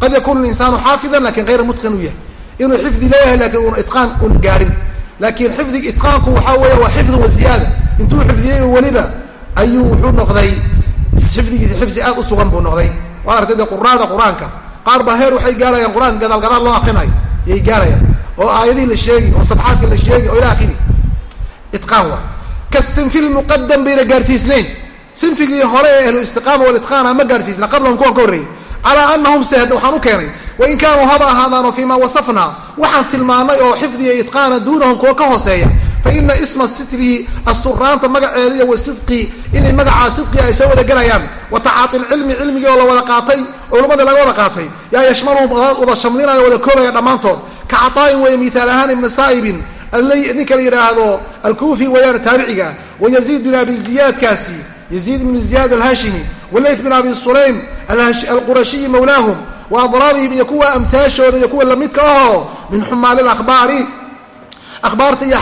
qad yakunu linsaanu xaafidan laakiin hayra mutqin u yahay inuu xifdi leeyahay laakiin uuna itqaan una gaarin laakiin xifdig itqaanku waxaa weeye waa xifdi wa ziyaada intuu xifdiyey weliba ayuu wuxuu noqday xifdigiisa xifdi aad u sugan buu noqday waa artay dee quraada qur'aanka qaar baa heer waxay gaarayaan qur'aanka gadaal gadaal loo akrinayo yay gaarayaan oo aayadihii la sheegi oo sabxaadkii la sheegi oo ila akhiri itqaan waay ka sinfi lmuqadam bayna gaarsiisnayn. Sinfigii hore ee ahlu istiqaama walitqaana ma gaarsiisna qablahum kuwan ka horreeyey calaa anahum se waxaan u keenay wain kaanuu haba ahaadaano fii ma wasafnaa waxaan tilmaanay oo xifdiya itqaana duunahum kuwa ka hooseeya. Fa ina isma sitrii asturaanta magaceeda iyo inay magacaa sidqii ay soo wada gelayaan wa tacaati lcilmi cilmigii oo la wada qaatay culamadii laga wada qaatay. Yaa yashmaluhum wada shamlinaya wada koobaya dhammaantood. Ka cataayin weeye mithaal ahaan ibni saa'ibin ninka la yidhaahdo alkuufi weeyaan taabiciga wa yaziid bin abi ziyaadkaasi yaziid ibnu ziyaad alhashimi walayth bin abi sulaym alqurashiyi mawlaahum wa adraabihim iyo kuwa amtaashooda iyo kuwa lamidka ahoo min xumaali lakhbaari akhbaarta iyo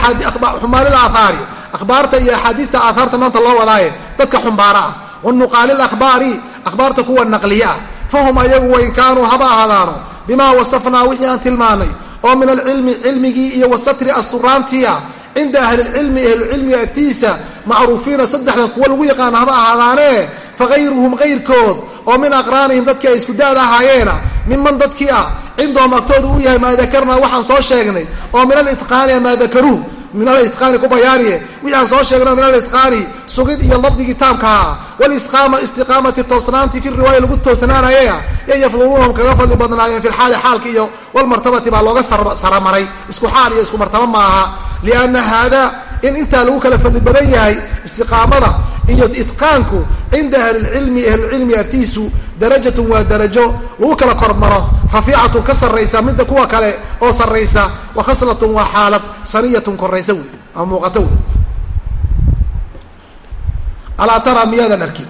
xumaali laathaari akhbaarta iyo axaadiista aathaarta maanta loo wadaaye dadka xumbaara ah wanuqaali lakhbaari akhbaarta kuwa naqliye ah. Fahum ayagu wain kaanuu haba ahaadaano bimaa wasafnaa wixii aan tilmaanay oo min alcilmi cilmigii iyo wasatri asturaantiia cinda ahlilcilmi ahlucilmiga agtiisa macruufiina saddexdan kuwa lagu yaqaano haba ahaadaane fagayruhum kayrkood oo min aqraanihim dadkii ay isku daada ahaayeena miman dadkii ah cindahum agtooda uu yahay maa dakarnaa waxaan soo sheegnay oo min alitqaani maa dakaruuh min alitqaani ku bayaaniye wixii aan soo sheegnay min alitqaani sugid iyo labdigii taamkaha walistiqaama istiqaamati toosnaantii fi riwaaya lagu toosnaanayaya yay yafduluunahum kaga fadli badnaayeen fi lxaali xaalka iyo walmartabati baa looga saramaray. Isku xaal iyo isku martaba ma aha lianna haada in intaa lagu kala fadli badan yahay istiqaamada iyo itqaanku cinda ahlilcilmi ahlulcilmi agtiisu darajatun waa darajo lagu kala kormaro rafiicatun ka sarraysa midda kuwa kale oo sarraysa wa khaslatun waa xaalad saniyatun koraysa wey ama muuqato wey. Alaa taraa miyaadan arkin?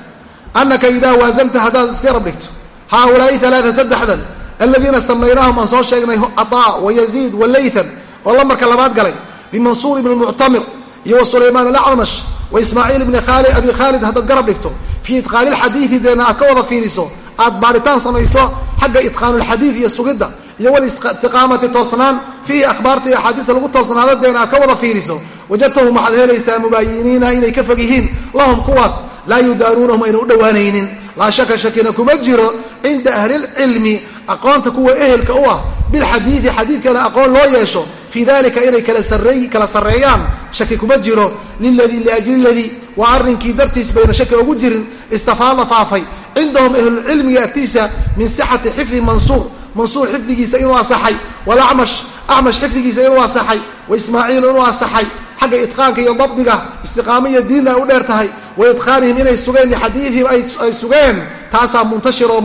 Anaka idaa waasamta haddaad iska rab dhigto haaulaai alaaa saddexdan aladiina samaynaahum aan soo sheegnay cataa wa yaziid wa laythan oo lambarka labaad galay bimansuur ibni muctamir iyo wa sulaymaan alacmash wa ismaaciil ibni abi khaalid haddaad garab dhigto fii idqaani lxadiidi deena aad ka wada fiiriso aad baaritaan samayso xagga idqaanulxadiid iyo sugidda iyo walistiqaamati toosnaan fiihi akhbaarta iyo axaadiista lagu toosnaado deena aad ka wada fiiriso. Wajadtahum waxaad helaysaa mubaayiniina inay ka fog yihiin lahum kuwaas laa yudaanuunahum ayna u dhowaanaynin. Laa shaka shakina kuma jiro cinda ahlilcilmi aqoonta kuwa ehelka u ah bilxadiidi xadiidkana aqoon loo yeesho fii dalika inay kala sarreeyaan shaki kuma jiro liladii liajli ladii waa arrinkii dartiis bayna shaki ugu jirin istafaada faafay cindahum ahlulcilmiga agtiisa min sixati xifdi mansuur mansuur xifdigiisa inuu asaxay walacmash acmash xifdigiisa inuu asaxay wa ismaaciil inuu asaxay xagga itqaanka iyo dabdiga istiqaamo iyo diinna ay u dheer tahay wa idqaanihim inay sugeen lixadiidihim ay sugeen taasaa muntashir oo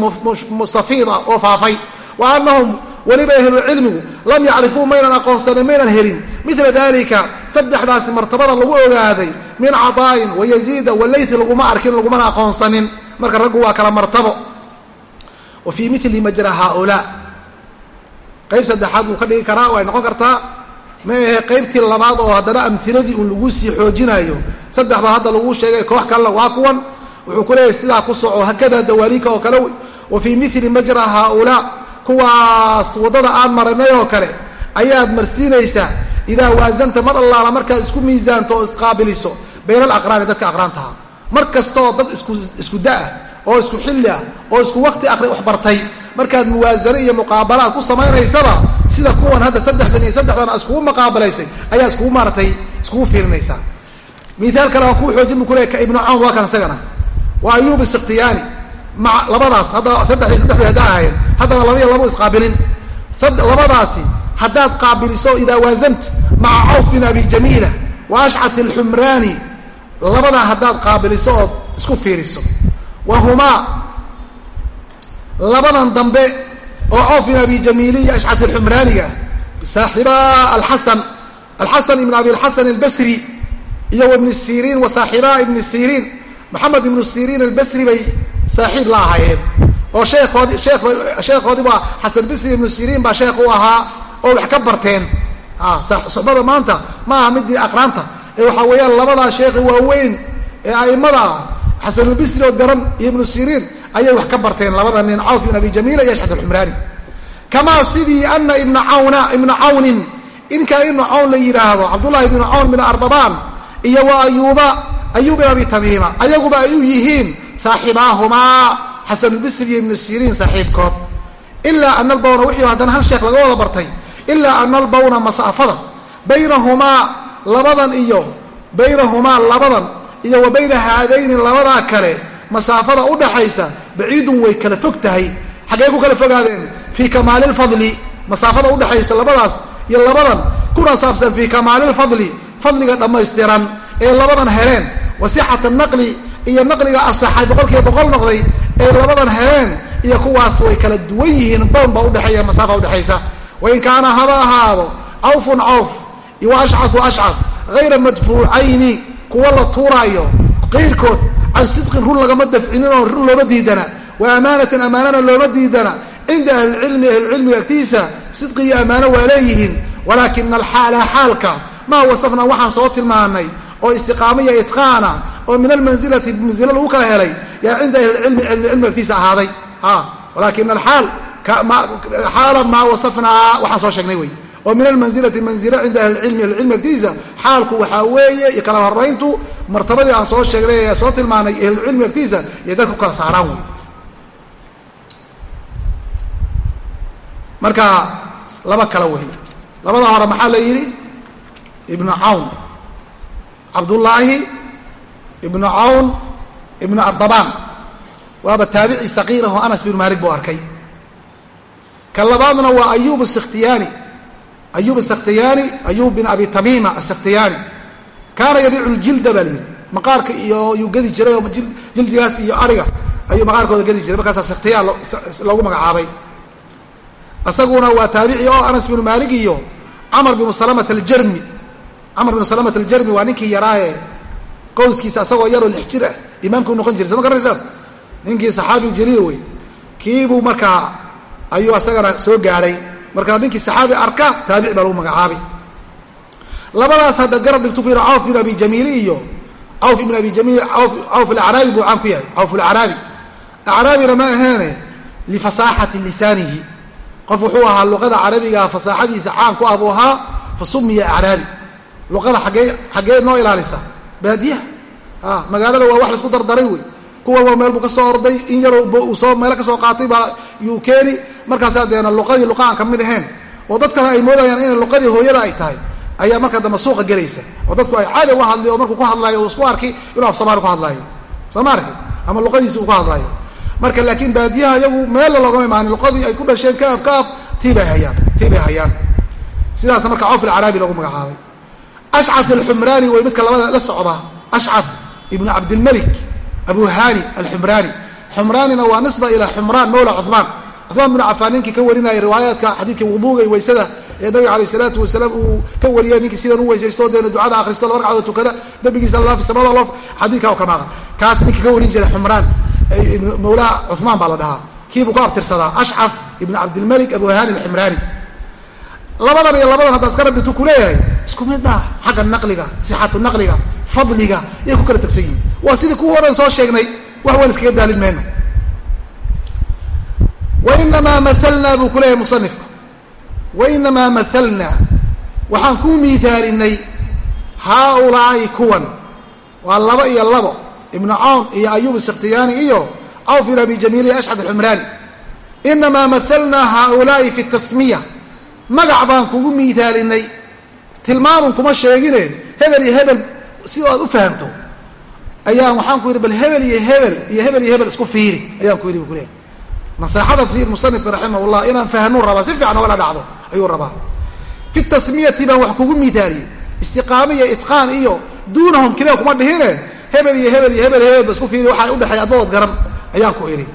anahum weliba ahlucilmigu lam yacrifuu maynan aqoonsanin maynan helin. Mila dalika saddexdaasi martabada lagu ogaaday min cadaa'in wayaziida walaythi laguma arkin lagumana aqoonsanin. Marka raggu waa kala martabo. Wa fii mili majra haaulaa qayb saddexaad wuu ka dhigi karaa way noqon kartaa. Ma qaybtii labaad oo haddana amhiladii uu lagu sii xoojinayo saddex hadda lagu sheegay koox kalena waa kuwan. Wuxuu ku leeyahay sidaa ku soco hakadaa dawaaliinka oo kale. Wa fii mili majra haaulaa kuwaas waddada aan maranay oo kale ayaad marsiinaysaa. Idaa waasanta mar allaala markaad isku miisaanto oo isqaabiliso bayna alaqraani dadka aqraantaha mar kastaoo dad isku da'ah oo isku xilli ah oo isku waqti aqri wax bartay markaad muwaasane iyo muqaabalaad ku samaynaysaba sida kuwan hadda saddexdan iyo saddexdan iskugu muqaabalaysay ayaa iskugu maaratay iskugu fiirinaysaa. Miaal kale waan kuu xoojin bu kule ka ibnu cawn waa kan isagana. Waa ayuub isiktiyaani maa labadaas hadda saddex iyo saddex bay hadda ahayen haddana laba iyo laba isqaabilin. Labadaasi haddaad qaabiliso idaa waazant maca cawf bin abi jamiila wa ashcat alxumraani labadaa haddaad qaabiliso ood isku fiiriso. Wa humaa labadan dambe oo cawf bin abi jamiili iyo ashcat alxumraaniga saaxibaa alxasan alxasan ibn abi alxasan albasri iyo ibni siriin wa saaxibaa ibni siriin maxamed ibnu siriin albasri bay saaxiib la ahaayeen. Oo sheekoodi sheekh sheekhoodii baa xasan bisri ibnu siriin baa sheekh u ahaa oo wax ka barteen. Soxbada maanta ma aha midii aqraanta. Ee waxaa weeyaan labadaa sheekhi waaweyn ee aimada ah xasanulbisri oo daran iyo ibnu siriin ayay wax ka barteen. Labada nin cawf ibn abi jamiila iyo ashcad alxumraani kamaa sidii ana ibna cawna ibna cawnin inkaa ibnu cawn la yidhaahdo cabdullahi ibnu cawn bin ardabaan iyo wa ayuuba ayuub ibn abi tamiima ayaguba ay u yihiin saaxibaahumaa xasanulbisri iyo ibnu siriin saaxiibkood. Ilaa ana albawna wixii haddana hal sheekh laga wada bartay. Ilaa ana albawna masaafada. Baynahumaa labadan iyo baynahumaa labadan iyo wa bayna haadayni labadaa kale masaafada udhaxaysa baciidun way kala fog tahay. Xaggee ku kala fogaadeen? Fii kamaali lfadli masaafada udhaxaysa labadaas iyo labadan. Kuna saabsan fii kamaali lfadli fadliga dhammaystiran ee labadan heleen wa sixata naqli iyo naqliga asaxay boqolkiiba boqol noqday ee labadan heleen iyo kuwaas way kala duwan yihiin bown baa udhexeeya masaafa udhexaysa wain kaana haba ahaado cawfun cawf wa ashcatu ashcad hayra madfuucayni kuwa la tuuraayo qayrkood can sidqin run lagama dafcinin oo run looma diidana wa amaanatin amaanana looma diidana cinda ahlilcilmi ahlilcilmiga agtiisa sidqi iyo ammaano waa leeyihiin walaakina alxaala xaalka maa wasafna waxaan soo tilmaanay oo istiqaamo iyo itqaana oo min almansilati manzilo lagu kala helay yaa cinda ahlilcilmi cilmiga agtiisa ahaaday. Walakina alxaal xaala maa wasafnaa waxaan soo sheegnay wey oo min almanzilati manzilo cinda ahlicilmi ahlicilmi agtiisa xaalku waxaa weeye iyo kala horayntu martabadii aan soo sheegnay ee soo tilmaanay ahlucilmi agtiisa iyo dadka ku kala saaraan wey marka laba kale wey labada hore maxaa la yidhi? Ibnu cawn cabdullaahi ibnu cawn ibnu adabaan waaba taabici saqiiraho anas binu maalik buu arkay. Ka labaadna waa ayub asikhtiyaani ayub asikhtiyaani ayub bin abi tamiima asikhtiyaani kaana yabiicu ljilda baa layidhi maqaarka iyo yuu gedi jiray oo jildigaas iyo ariga ayuu maqaarkooda gedi jiray. Markaasa sikhtiyaan loogu magacaabay. Isaguna waa taabici oo anas binu maalik iyo camar binu salamat aljarmi camar binu salamat aljarmi waa ninkii yaraaye qowskiisa asagoo yaroo lix jir ah imaamkuu noqon jiray. Soo ma garanaysaa? Ninkii saxaabi jaliil wey kiibuu markaa ayuu asagana soo gaadhay markaa ninkii saxaabi arka taabici baa lagu magacaabay. Labadaas haddaad garab dhigtu ku yidha cawf bin abi jamiili iyo cawf ibn abi jamiil cawf alacraabi buu caan ku yahay. Cawf alacraabi acraabina ma aheene lifasaaxati lisaanihi. Qof wuxuu ahaa luqada carabiga fasaaxadiisa caan ku ah buu ahaa fa acraabi luqada xaggee xaggee noo ilaalisa. Baadiyaha a magaalada waa wax la isku dardaray wey. Ku walba meel buu ka soo orday in yaroo uu soo meelo ka soo qaatay baa yuu keeni. Markaasaa deena luqadii luqa aan ka mid ahayn oo dad kale ay moodayaan inay luqadii hooyada ay tahay ayaa marka dambe suuqa gelaysa. Oo dadku ay caadi uga hadli oo markuu ku hadlaayo uu isku arki inuu af soomaali ku hadlaayo. Soo ma arki? Ama luqadiisi uu ku hadlaayo. Marka laakiin baadiyaha iyagu meella loogama imaanin luqadii ay ku dhasheen kaaf kaaf tii hayaan tii hayaan. Sidaas marka cawf alcaraabi lagu magacaabay ashcat alxumraani way midka labada la socda ashcat ibnu cabdilmalik abu hani alxumraani xumraanina waa nisba ilaa xumraan mawla cumaan cumaan binu cafaan ninkii ka warinayay riwaayaadka xadiidka wuduuga iyo waysada ee nabiga alayh isalaatu wasalaam uu ka wariyay ninkii sidan u weysaysto deena ducada akhristo laba ragcadood tukada dambigiisa laafi samada loo xadiidka ka maaqa kaas ninkii ka warin jiray xumraan mawlaa cuhmaan baa la dhahaa kiibuu ku abtirsadaa ashcaf ibn cabdilmalik abu hani alximraani labadan iyo labadan haddaa iska rabbitu kuleeyahay isku mid maa xagga naqliga sixatu naqliga fadliga yay ku kala tegsan yihiin waa sidii kuwa horan soo sheegnay wax waan iskaga daalin mayno wainamaa maalnaa buu ku leeyahay musanifku wainamaa maalnaa waxaan kuu miihaalinay haaulaai kuwan. Waa laba iyo labo ibnu cawn iyo ayub isktiyaani iyo cawf ibn abi jamiil ashcad alxumraani. Inamaa maalnaa haaulaai fi tasmiya magac baan kugu miihaalinay tilmaamun kuma sheegine hebel iyo hebel si aad u fahamto. Ayaan waxaan ku yidhi bal hebel iyo hebel iyo hebel iyo hebel isku fiiri ayaan ku yidhi bu kuleeyahy naseexada fi musanifka raximah inaan fahanuu rabaa si fiican ogala dhacdo ayuu rabaa. Fi tasmiyati baan wax kugu miithaaliyey istiqaamo iyo itqaan iyo duunahum keliya kuma dhihine. Hebel iyo hebel iyo hebel hebel ba isku fiiri waxaa udhexeeya adbawad garan ayaan ku idhi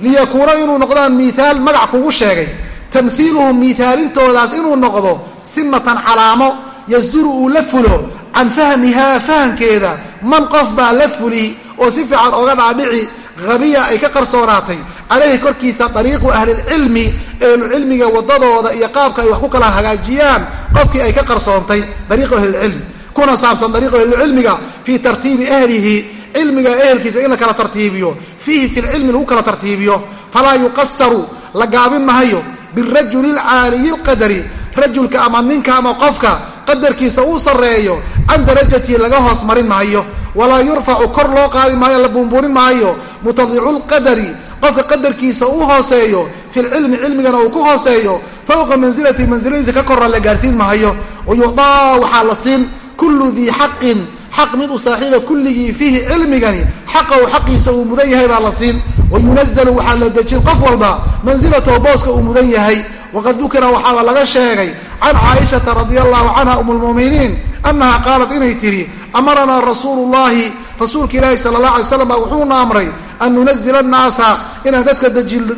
liyakuuna inuu noqdaan miithaal magac kugu sheegay tamhiiluhum miithaalintoodaas inuu noqdo simatan calaamo yasduru uu la fulo can fahmihaa fahamkeeda man qof baa la fuli oo si fiican oga dhaadhici habiya ay ka qarsoonaatay calayhi korkiisa dariiqu ahlilcilmi ehlucilmiga wadadooda iyo qaabka ay wax ku kala hagaajiyaan qofkii ay ka qarsoontay dariiqu ahlilcilmi. Kuna saabsan dariiqu ahlilcilmiga fii tartiibi ahlihi cilmiga ehelkiisa in la kala tartiibiyo. Fiihi fi lcilmi lagu kala tartiibiyo. Falaa yuqasaru la gaabin mahayo birajuli lcaaliyi lqadari rajulka ama ninka ama qofka qadarkiisa uu sarreeyo can darajatihi laga hoos marin maayo. Walaa yurfacu kor loo qaadi maayo la buunbuunin maayo. Mutadicu lqadari qofka qadarkiisa uu hooseeyo fi lcilmi cilmigana uu ku hooseeyo fowqa mansilati mansiladiisa ka korra la gaarhsiin maayo. Wayucdaa waxaa la siin kullu dii xaqin xaq mid u saaxiiba kulligii fiihi cilmigani xaqahu xaqiisa uu mudan yahay baa la siin. Wayunazalu waxaa la dejin qof walba mansilatahu booska uu mudan yahay. Waqad dukira waxaaba laga sheegay can caaishata radia allahu canha um lmu'miniin annaha qaalat inay tidhi amaranaa rasuulu llahi rasuulka ilaahi sala allah alay slam baa wuxuuna amray an nunazila annaasa inaan dadka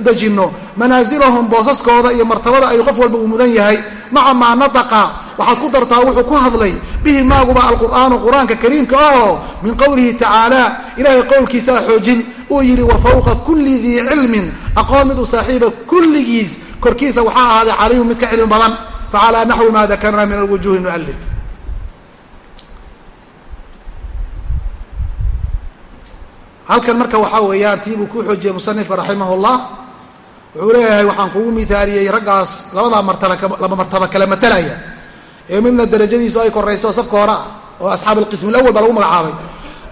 dejinno manaasilahum boosaskooda iyo martabada ay qof walba uu mudan yahay. Maca maa nataqa waxaad ku dartaa wuxuu ku hadlay bihi maaguba alqur'aanu qur'aanka kariimka ahoo min qowlihi tacaala ilahay qowlkiisaa xoojin. Uu yidhi wa fawqa kulli dii cilmin aqoon mid u saaxiiba kulligiis korkiisa waxaa ahaaday caliimu mid ka cilmi badan. Facalaa naxwi ma dakarna min alwujuhi nualif halkan marka waxaa weeyaan tii buu ku xoojiyey musanifka raximah llah wuxuu leeyahay waxaan kugu mithaaliyey raggaas labadaa martaba laba martaba kala matalaya. Ee midna darajadiisu ay korayso safka hore ah oo asxaab alqismi alawal baa lagu magacaabay.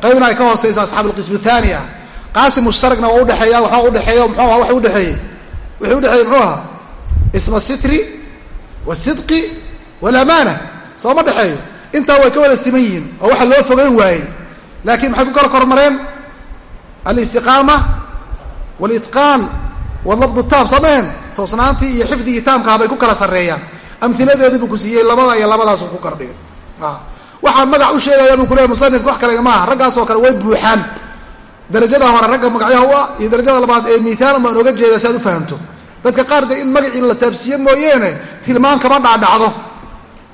Qaybna ay ka hooseyso asxaab alqismi athani ah. Qaasim mushtaragna waa udhexeeya waxaa udhexeeyo muxuu aha waxa udhexeeyey wixii udhexeeyey muxuu ahaa isma sitri wasidqi walamaana soo ma dhexeeyo intaa way ka wada siman yihiin oo waxa loo fogeyn waayey. Laakiin maxay ku kala kormareen alistiqaama walitqaan walabdu taam sameen toosnaantii iyo xifdigii taamkaha bay ku kala sarreeyaan. Amiladeedii buu ku siiyey labada iyo labadaasu ku kala dhigay waxaan magac u sheegaya buu kuleeyahy musanifka wax kale maaha raggaasoo kale way buuxaan. Darajada hore ragga magacyaha u ah iyo darajada labaad ee miithaalan baan oga jeeda si aad u fahamto dadka qaar de in magacii la taabsiiye mooyeene tilmaan kama dhacdhacdo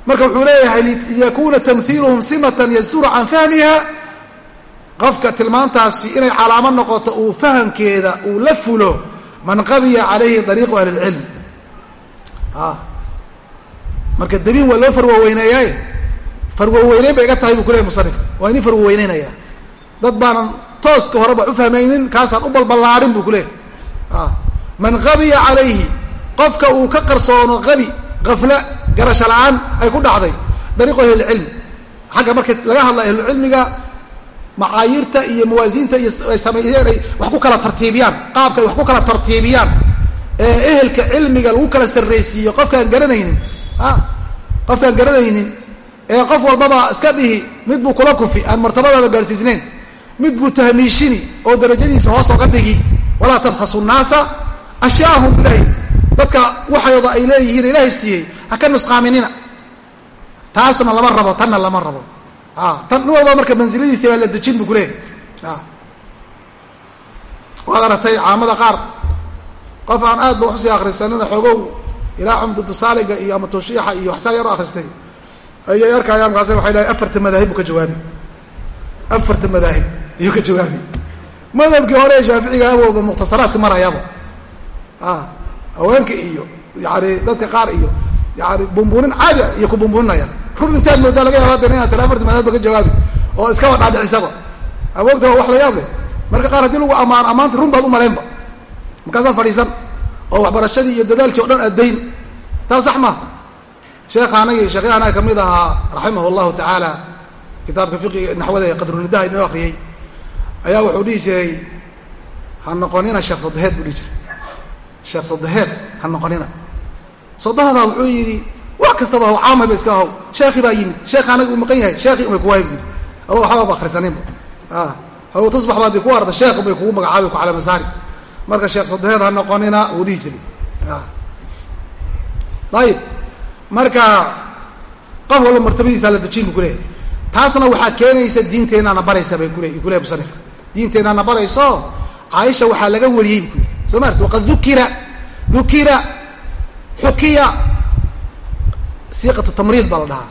marka wuxuu leeyahay liyakuuna tamhiiluhum simatan yasduru can fahmiha qofka tilmaantaasi inay calaamo noqoto uu fahamkeeda uu la fulo man qabiya calayhi dariiqu ahli lcilm marka dabiin waa loo farwaweyneeyaay farwaweyneyn bay iga tahay buu kuleyahy musanifka waa inin farwaweyneynaya dad baanan tooska horeba u fahmaynin kaasaan u balballaadhin buu kuleeyahy man qabiya calayhi. Qofka uu ka qarsoono qabi kafla garasho la'aan ay ku dhacday. Dariiqu ahlilcilm xagga marka laga hadla ahlucilmiga macaayiirta iyo mawaasiinta iyo ay sameeyeen ay wax ku kala tartiibiyaan. Qaabka ay wax ku kala tartiibiyaan. Ee ehelka cilmiga lagu kala sarraysiiyo qofkaan garanaynin a qofkaan garanaynin ee qof walbaba iska dhihi mid buu kula kufi aan martabadaaba gaarsiisnayn. Mid buu tahmiishini oo darajadiisa hoos oga dhigi. Walaa tabkhasu nnaasa ashyaahum ilaahi dadka waxooda ay leeyihiin ilaahay siiyey ha ka nusqaaminina. Taasna lama rabo tanna lama rabo tan nin walba marka mansiladiisa baa la dejin bu kuleeyahy waad aragtay caamada qaar qof aan aad ba waxusii akrisanina xoogow ilaa cumdusaaliga iyo ama tawshiixa iyo waxsaa yar o akristay ayay arkayaan markaas waxay dhahay afarta madaahib buu ka jawaabi afarta madaahib ayuu ka jawaabi madhabkii hore ee shaaficiga awalba mukhtasaraadka marayaaba haweenka iyo yani dadka qaar iyo yani bumbuunin caadi iyo ku bumbuuninaya run intaad moodaa laga yaaba dana inaad tala afarta madaahib ba ka jawaabi. Oo iskaba dhaadhicisaba awoogta waa wax la yaab leh marka qaar haddii lagu ammaan ammaanta run baad u malaynba markaasaad fadhiisan. Oo waxbarashadii iyo dadaalkii o dhan addayn taas sax maaha sheekha anagi sheekhi anaga ka mid ahaa raximah llahu tacaala kitaabka fiqiga naxwada ee qadrunidaha inoo akriyey ayaa wuxuu dhihi jiray ha noqonina sheekh sodaheed buu dhihi jiray. Sheekh sodaheed ha noqonina. Sodahoda wuxuu yidhi wax kastaba haw caamay ba iska ahow sheekhi baa yimid. Sheekha anaga uu maqan yahay. Sheekhi umay kuwaay bu yidhi awo waxbaba akhrisaninba haw tusbax ba adii ku arda sheekh umay kugu magacaabi ku calamasaari marka sheekh sodaheed ha noqonina wuu dhihi jiray. Ayib. Marka qof walba martabadiisa la dejin bu kuleeyahy taasna waxaa keenaysa diinteenaana baraysa bay kule kuley musanifka. Diinteenaana barayso caaisha waxaa laga wariyey bu kuyi soo maarti waqad dukira dukira xukiya siiqatu tamriid baa la dhahaa.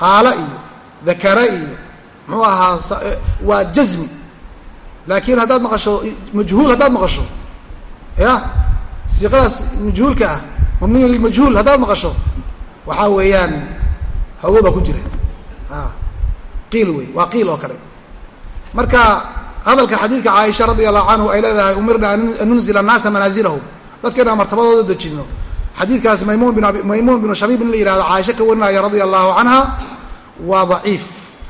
Qaala iyo dakara iyo muxuu ahaa waa jazmi. Laakiin haddaad maqasho majhuul haddaad maqasho ya siiqadaas majhuulka ah mamnuun lilmajhuul haddaad maqasho waxaa weeyaan hawo baa ku jira. Qiil wey waa qiil oo kale. Marka hadalka xadiidka caaisha radia allahu canhu ay leedahay umirna an nunzila annaasa manaazilahum. Dadka inaan martabadooda dejino xadiidkaas maymuun bin maymuun binu shabiib in la yihahdo caaisha ka warinaya radia allahu canha waa daciif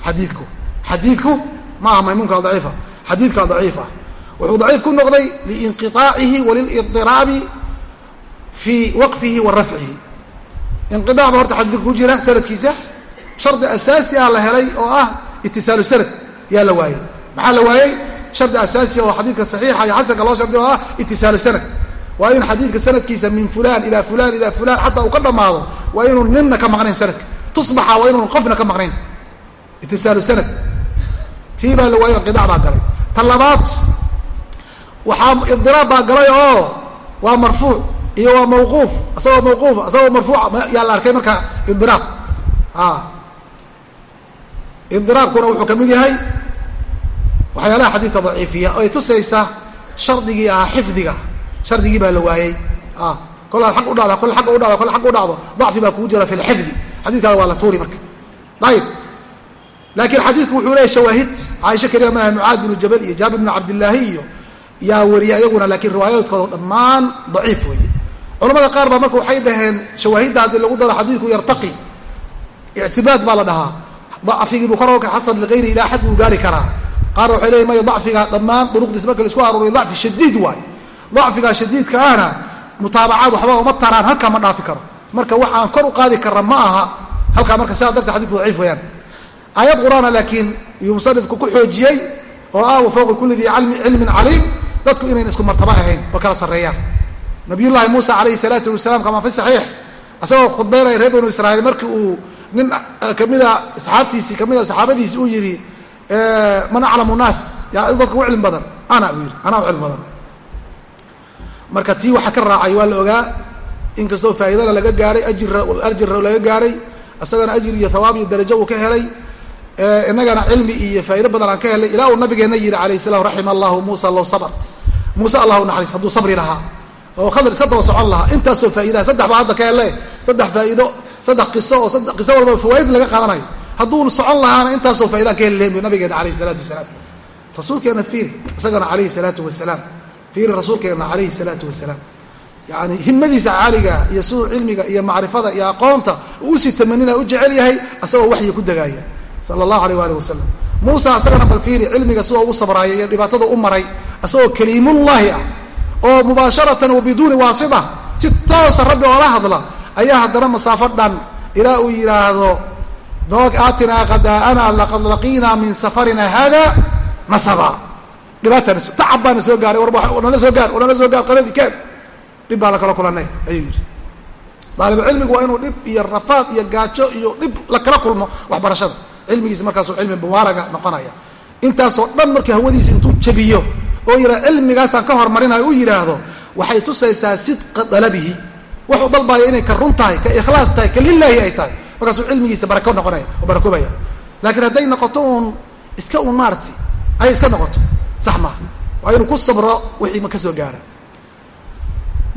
xadiidku. Xadiidku ma aha maymuunka daciifa. Xadiidka daciif wuxuu daciif ku noqday liinqiطaacihi waliliraabi fii waqfihi wa rafcihi. Ba horta xadiidka ku jira sanadkiisa shardi asaasi ah la helay oo ah itisaalu sanad yaa la waayey maxaa la waayey shardi asaasi oo xadiidka saxiixa iyo xasanka loo shardi oo ah itisaalu sanad waa in xadiidka sanadkiisa min fulan ila fulan ila fulan xataa uu ka dhamaado waa inuu ninna ka maqnayn sanadka tusbaxa waa inuun qofna ka maqnayn. Itisaalu sanad. Tii baa la waayey inqiaac baa galay. Ta waxaa idiraab baa galay oo waa marfuuc iyo waa mawquuf isagoo mawquufa isagoo marfuuca yaa la arkay marka idiraab idiraabkuna wuxuu ka mid yahay waxyaalaha xadiidka daciifiya oo ay tusaysa shardigii ahaa xifdiga shardigii baa la waayey. Kolaad ag udhada kol agga udhado kol agga udhacdo dacfi baa kugu jira fi lxifdi xadidkaada waa la tuuri marka. Ayib laakiin xadiidku wuxuu leeyahy shawaahid. Caaisha keliya maaha mucaad binu jabal iyo jaabir bnu cabdillaahi iyo yaa wariya iyaguna laakiin riwaayaadkooda dhammaan daciif weeye. Culamada qaar baa marka waxay dhaheen shawaahidda haddii lagu daro xadiidku yartaqi. Ictibaad baa la dhahaa. Dacfigii buu kororka xasan ligayri ilaa xad buu gaari karaa. Qaarna waxay leeyiin maya dacfiga dhammaan duruqdiis marka la isku aruuriyo dacfi shadiid waay dacfigaa shadiidka ahna mutaabacaad waxba uma taraan halkaa ma dhaafi karo marka wax aan kor u qaadi karra ma aha halkaa marka sidaa darteed xadidku daciif weyaan aayad qur'aana laakiin iyuu musanifku ku xoojiyey oo ah wa fawqa kulli dii cilmin caliim dadku inayn isku martaba ahayn oo kala sarreeyaan nabiyullaahi muusa calayhi salaatu wasalaam kamaa fi saxiix isagoo khudbeynaya reer banu israa'iil markii uu nin kamida asxaabtiisii kamida saxaabadiisi uu yidhi man aclamu naas yaa dadka u cilmi badan ana buu yidhi anaa u cilmi badan marka tii waxaa ka raacay waa la ogaa inkastoo faa'iidana laga gaaray ajira ajira laga gaaray isagana ajir iyo hawaab iyo darajo uu ka helay inagana cilmi iyo faa'ido badan aan ka helay ilaa uu nabigeenna yidhi alayh salam raxima allahu muusa low sabr. Muuse allahu naxariis hadduu sabri lahaa oo khadar iska daba socon lahaa intaasoo faa'idaha saddex baa hadda ka hele saddex faa'iido saddex qiso oo qiso walba fawaaid laga qaadanayo hadduu socon lahaana intaasoo faa'idaan ka heli bu nabigeena alayh isalaatu wasalaam. Rasuulkeena fiiri isagana calayhi salaatu wasalaam fiiri rasuulkeena calayhi salaatu wasalaam. Yani himadiisa caaliga iyo siduu cilmiga iyo macrifada iyo aqoonta uu u sii tamanina u jecel yahay asagoo waxyi ku degaaya sala allahu alayh waalih wasalam muusa asagana bal fiiri cilmiga sidoo ugu sabraaya iyo dhibaatada u maray asagoo kaliimullaahi ah oo mubaasharatan wa biduuni waasita si toosa rabbi oola hadla ayaa haddana masaafo dhan ilaa uu yidhaahdo doog aatinaa qadaa'ana laqad laqiinaa min safarina hada nasaba dhibaatana tacab baana soo gaaray war soo gaar nala soo gaar qaladii keen. Dhib baa la kala kulanay ayuu yidhi. Daalibucilmigu waa inuu dhib iyo rafaad iyo gaajo iyo dhib la kala kulmo waxbarashada. Cilmigiisa markaasuu cilmi mubaaraga noqonaya. Intaasoo dhan markii hawadiisa intuu jabiyo oo yidhah cilmigaasaan ka hormarinayo u yidhaahdo waxay tusaysaa sidqa dalabihi. Wuxuu dalbaya inay ka run tahay ka ikhlaas tahay ka lilaahi ay tahay. Markaasuu cilmigiisa barako noqonaya oo barakoobaya laakiin hadday noqoto uun iska un maarati ay iska noqoto sax waa inuu ku sabro wixii ma ka soo gaara.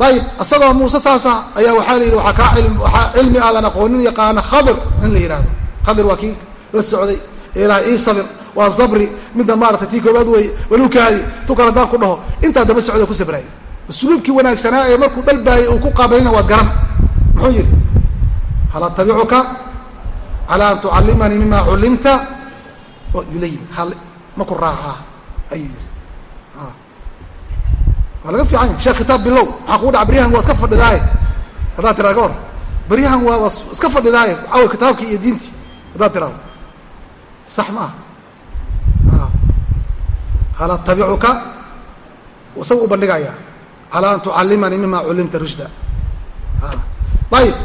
Ayib isagoo muuse saasa ayaa waxaa la yidhi waaa kaa waxaa cilmi aadan aqoonin yaqaana khadir in la yihahdo khadir waa kii la socday ilaah ii sabir waa sabri midda maarata tii koobaad wey walukaadi tu kale haddaan ku dhaho intaa daba socda ku sabraay usluubkii wanaagsanaa ee markuu dalbaayay uu ku qaabalayna waad garan. Muxuu yidhi? Hal atabicuka calaa an tucallimanii mima cullimta yulay hal ma ku raacaa ayuu yidhi waa laga fiican yahy sheekh kitaab bilow maxaa kugu dhaca beryahan waa iska fadhidaaye. Haddaad tirada ka hor. Beryahan waa waa iska fadhidaaye way kitaabkii iyo diintii. Haddaad tirahdo sax ma aha. Hal atabicuka isaga u bandhigayaa calaa an tucallimanii mima cullimta rushda. Ayib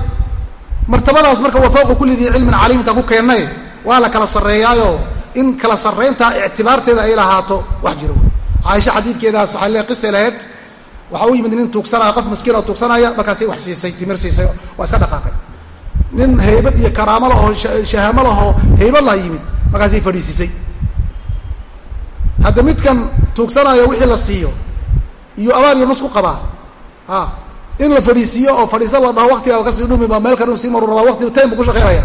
martabadaas marka waa kulli dii cilmin caliim intaan ku keennay waa la kala sarreeyaayo in kala sarrayntaa ictibaarteeda ay lahaato wax jira wey caaisha xadiidkeedaas waxaa le qisa laheyd waxaa u yimid nin tuugsanaya qof maskiin tuugsanaya markaasay wax siisay timir siisay waa iska dhaqaaqay. Nin haybad iyo karaamo lahoo shahaamo lahoo haybad laha yimid markaasay fadhiisisay hadda midkan tuugsanayo wixii la siiyo iyo abaal iyo masku qabaa a in la fadhiisiiyo oo fadhiisa la dhaho waktigaa ka sii dhumi ba meel kale sii maru rabaa wati time bu ku shaqeynaya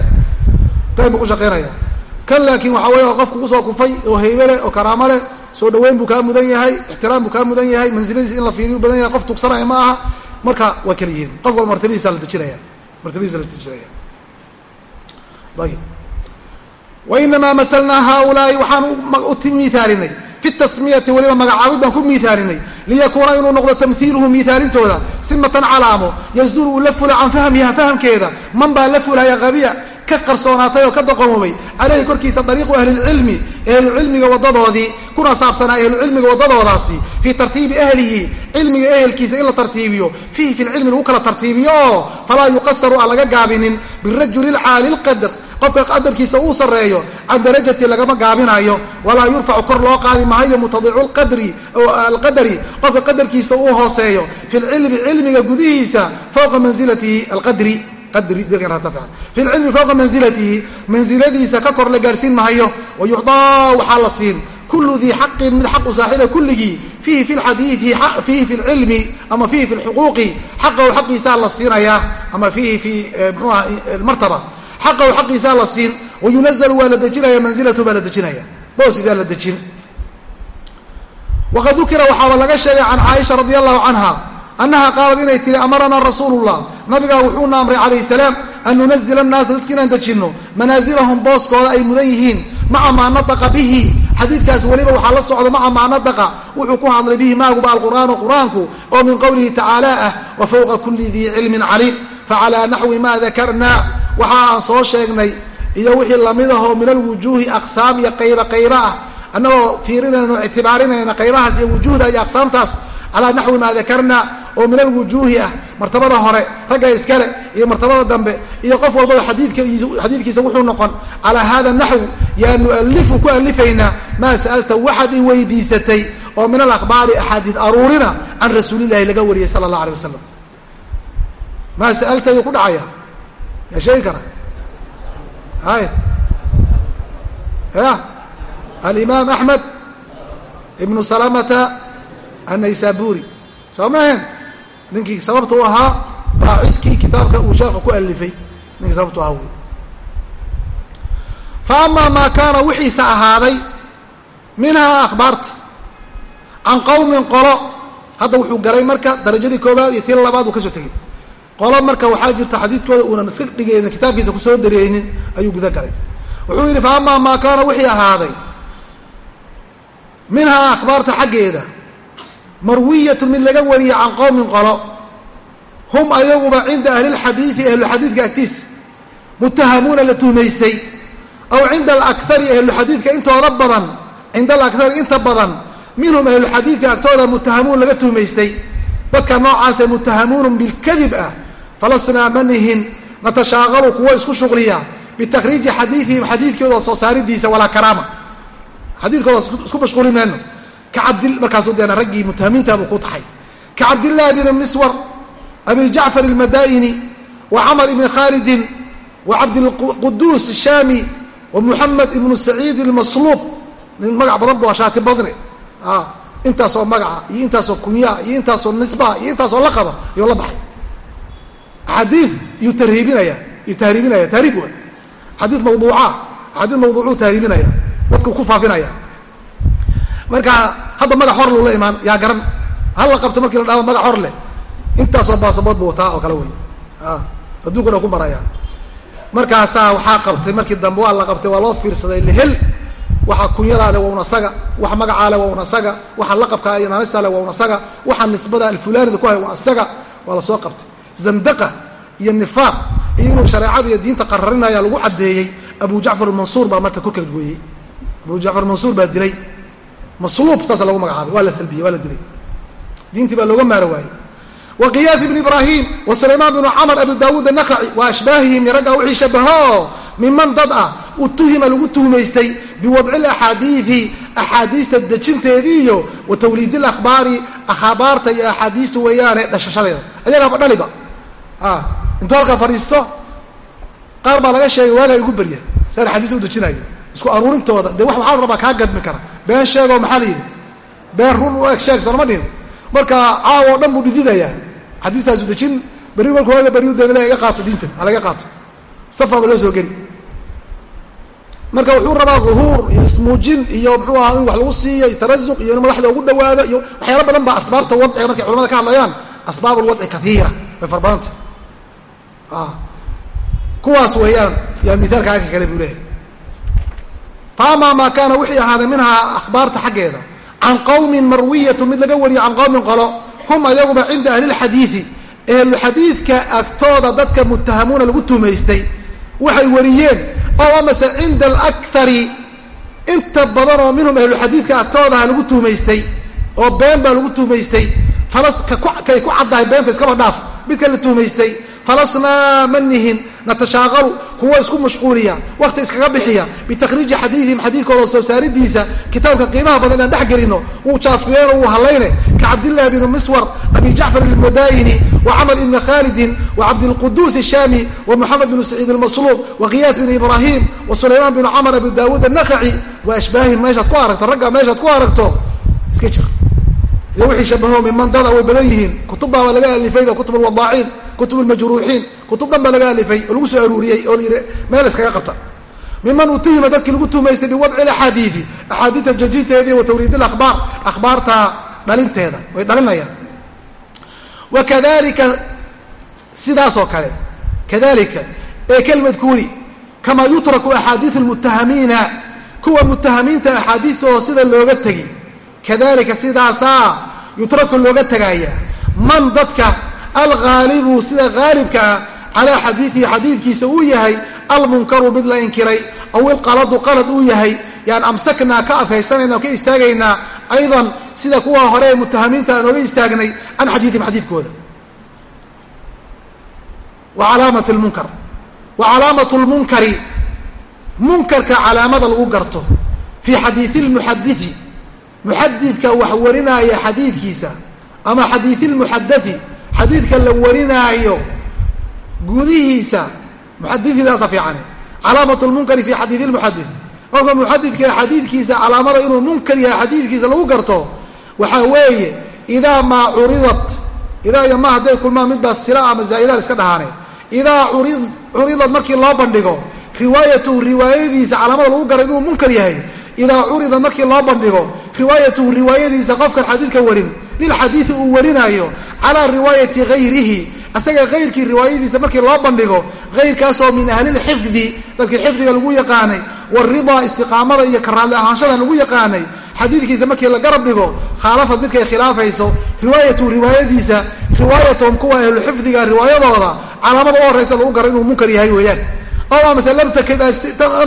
time bu ku shaqeynaya kan laakiin waxaa weya qofku ku soo kufay oo haybe leh oo karaamo soo dhaweyn buu kaa mudan yahay ixtiraam buu kaa mudan yahay mansiladiis in la fiiriyu badan yahay qof tugsanaya ma aha. Marka waa kala yihiin qof walba martabadiisa la dejinaya martabadiisa la dejinaya. Ayib wainamaa matalnaa haaulaai waxaan u miithaalinay fi tasmiyati weliba magacaabid baan ku miithaalinay liyakuuna inuu noqdo tamhiiluhu miithaalintooda simatan calaamo yasduru uu la fula can fahmiha fahamkeeda. Man baa la fulaya qabiya ka qarsoonaatay oo ka doqomoobay caleyhi korkiisa dariiqu ahlilcilmi ahlucilmiga wadadoodii kuna saabsanaa ahlucilmiga wadadoodaasi fii tartiibi ahlihi cilmiga ehelkiisa in la tartiibiyo fiihi fi lagu kala tartiibiyo oo falaa yuqasaru aan laga gaabinin birajuli lcaali lqadr qofka qadarkiisa uu sarreeyo can darajati lagama gaabinayo walaa yurfacu kor loo qaadi maayo mutadicu alqadari qofka qadarkiisa uu hooseeyo fi lcilmi cilmiga gudihiisa fowqa mansilatihi alqadri fi lcilmi fowqa mansilatihi mansiladiisa ka kor la gaarhsiin mahayo wa yucdaa waxaa la siin. Kullu dii xaqin mid xaqu saaxiiba kulligii fiihi fi lxadiii fiihi fi lcilmi ama fiihi fi lxuquuqi xaqahu xaqiisaa la siinayaa ama fiihi fi mxuaha martaba. Xaqahu xaqiisaa la siin wayunazalu waa la dejinaya mansilatu baa la dejinaya. Boosisaa la dejin. Waqad dukira waxaaba laga sheegay can caaisha radi allahu canha annaha qaalat inay tihi amaranaa rasuulu llah nabigaa wuxuuna amray calayh salaam an nunazila annaasa dadki inaan dejinno. Manaasilahum booskooda ay mudan yihiin. Maca maa nataqa bihi. Xadiidkaas weliba waxaa la socda maca maa nataqa wuxuu ku hadlay bihi maaguba alqur'aanu qur'aanku oo min qowlihi tacaala ah wa fowqa kulli dii cilmin caliim. Facalaa naxwi ma dakarnaa waxa aan soo sheegnay iyo wixii la mid ahoo min alwujuuhi aqsaam iyo qayba qayba ah. Annagoo fiirinayno ictibaarinayna qaybahaas iyo wujuuhda iyo aqsaamtaas. Calaa naxwi maa dakarna oo min alwujuuhi ah martabada hore ragga iskale iyo martabada dambe iyo qof walbaba xadiidkiisa wuxuu noqon calaa hada naxw yaa nualifu ku alifaynaa maa sa'alta waxaad i weydiisatay oo min alakhbaari axaadiid aruurina can rasuulillahi laga wariyay sala allah alay wasalam maa sa'alta yuu ku dhacaya? Yaa sheegi kara? Hay ya alimaam axmed ibnu salamata annaysaburi soo maaheen ninkii sababta u ahaa baacidkii kitaabka uu sheekha ku alifay. Ninkii sababta u ahaa wey fa amaa maa kaana wixiisa ahaaday minhaa akhbaarta can qowmin qolo. Hadda wuxuu galay marka darajadii koobaad iyo tii labaad uu ka soo tegey qolo marka waxaa jirta xadiidkooda uunan iska dhigaynin kitaabkiisa ku soo dareynin ayuu guda galay. Wuxuu yidhi fa amaa maa kaana wixii ahaaday minhaa akhbaarta xaggeeda marwiyatu mid laga wariyey can qowmin qolo. Hum ayaguba cinda ahlilxadiidi ahluxadiidka agtiisa mutahamuuna la tuhmaystay aw cinda alakari ahluxadiidka intooda badan cinda alakari inta badan minhum ahluxadiidka agtooda mutahamuun laga tuhmaystay dadka noocaasee mutahamuunun bilkadib ah falasnaa manihin natashaaqalu kuwo isku shuqliya bitakriiji xadiiihim xadiidkooda soo saaridiisa walaa karaama. Xadiidkooda isku mashquuli mayno markaasuu deena raggii mutahamiintaabuu ku taxay ka cabdillaahi bni miswar abi jacfar almadaini wa camar ibni khaalidin wa cabdilquduus ashaami wa muxamed ibnu saciid almasluub nin magac badan bu waa shaati badne intaasoo magaca iyo intaasoo kunyaa iyo intaasoo nisbaa iyo intaasoo laqaba iyuu la baxay axaadiid iyuu tarhiibinaya iyuu tahriibinaya tahriib wa xadiid mawduuca axaadiid mawduucuu tahriibinaya dadku ku faafinaya marka hadda magac hor lula imaan yaa garan. Hal la qabto markii la dhaabo magac hor leh. Intaasoo baasabood bu wataa oo kale wey addunkuna ku maraya. Markaasaa waxaa qabtay markii dambe waa la qabtay waa loo fiirsaday lehel waxa kunyadaa le waa asaga waxa magacaa le waa asaga waxa laqabkaa iyo naanista le waa un asaga waxa nisbada alfulanida ku hay waa asaga waa la soo qabtay. Zandaqa iyo nifaaq iyo inuu shareecada iyo diinta qararinaya lagu caddeeyey abu jacfar almansuur baa marka korka gooyey abu jacfar mansuur baa dilay masluub saasa lagu magacaabay. Waa la salbiyey waa la dilay diintii baa looga maaro waayey. Wa qiyaas ibn ibraahim wa sulaymaan bnu camr abu daawuud anaqaci wa ashbaahihim raggaa wixii shabaho miman dad ah utuhima lagu tuhmaystay biwadci laxaadiidi axaadiista dejinteedii iyo wa tawliid ilakhbaari akhbaarta iyo axaadiistu weeyaane dhashashadeeda. Ayagaaba dhaliba. Intuu halkaa fadhiisto qaar baa laga sheegay waagaa igu berya saan xadiista udejinayo isku aruurintooda. Dee wax waxaa rabaa kaa gadmi kara been sheegoo maxaa la yidhi? Been run u eg sheeg soorma dhihin. Marka caawo dhan buu dhididayaa xadiistaasu dejin berri markuu waaga beryu de iga qaato diinta halaga qaato. Safaaba loo soo geli. Marka wuxuu rabaa uhuur iyo ismuujin iyo mxuu ahaa in wax lagu siiyo iyo tarasuq iyo in madaxda ugu dhawaado iyo waxyaala badan baa asbaabta wadciga markay culamada ka hadlayaan. Asbaab lwadci kaiira way fara badanta kuwaas weeyaan yaa mithaalka aka kale buu leeyahay faamaa maa kaana wixii ahaaday minhaa akhbaarta xaggeeda. Can qawmin marwiyatu mid laga wariyo can qawmin qolo. Hum ayaguba cinda ahli lxadiidi ehluxadiidka agtooda dadka mutahamuuna lagu tumaystay waxay wariyeen oo amase cinda alakari inta badan oo minhum ahluxadiidka agtoodaha lagu tuhmaystay oo been baa lagu tuhmaystay falas kay ku caddahay beenta iskaba dhaaf. Midka la tuhmaystay falasnaa manihin natashaaqalu kuwa isku mashquuliya wakti iskaga bixiya bitakriiji xadiidihim xadiidkooda soo saaridiisa kitaabka qiimaha badan inaan dhex gelino wuu jaafiyeenoo wuu hallayne ka cabdillahi bni miswar abi jacfar almadaini wa camar ibni khaalidin wa cabdilquduus ashaami wa moxamed bnu saciid almasluub wa qiyaas bni ibraahim wa sulaymaan bnu camar abi daawuud annakaci wa ashbaahihim meeshaad ku aragto ragga meeshaad ku aragto iska jir iyo wixii shabaho miman dada way badan yihiin kutubbaaba laga alifayba kutub alwadaaciin kutub almajruuxiin kutub dhan baa laga alifay oo lagu soo aruuriyey oo layidhi meel iskaga qabta. Miman utuhima dadkii lagu tuhmaystay biwadci laxaadiidi axaadiidta jejinteedii wa tawriid ilakhbaar akhbaarta dhalinteeda way dhalinayaan. Wa kadalika sidaasoo kale kadalika ee kelmadkuuri kamaa yutraku axaadiiu lmutahamiina kuwa mutahamiinta axaadiistooda sida looga tegi kadalika sidaasaa yutraku looga tegaya man dadka alghaalibu sida haalibka ah calaa xadiidihi xadiidkiisa uu yahay almunkaru mid la inkiray aw ilqaladu qalad uu yahay yaan amsaknaa ka afhaysanayna ka istaagaynaa aydan sida kuwa hore ee mutahamiinta aan ooga istaagnay can xadiidihim xadiidkooda. Wa calaamat lmunkar wa calaamatu lmunkari munkarka calaamada lagu garto fii xadiidi lmuxadii muxadidka wax warinaya xadiidkiisa ama xadiidi lmuxadai xadiidka la warinaayo gudihiisa muxadiidaasa fiican. Calaamat lmunkari fi xadiidi lmuxadii qofka muxadidka xadiidkiisa calaamada inuu munkar yahay xadiidkiisa lagu garto waxaa weeye idaa maa curidat idaa iyo ma hadday kulmaan midbaa sila ama zaa'idaan iska dhahaane. Idaa curidad markii loo bandhigo riwaayatuhu riwaayadiisa calaamada lagu garay inuu munkar yahay. Idaa curida markii loo bandhigo riwaayatuhu riwaayadiisa qofkan xadiidka warin lilxadiidi uu warinaayo calaa riwaayati hayrihi asaga hayrkii riwaayadiisa markii loo bandhigo hayrkaasoo min ahlilxifdi dadkii xifdiga lagu yaqaanay waridaa istiqaamada iyo karaadli ahaanshadan lagu yaqaanay xadiidkiisa markii la garab dhigo khaalafad midkay khilaafayso riwaayatuhu riwaayadiisa riwaayatahum kuwa ahluxifdiga riwaayadooda calaamada u horraysa lagu garo inuu munkar yahay weeyaan. Oo amase lam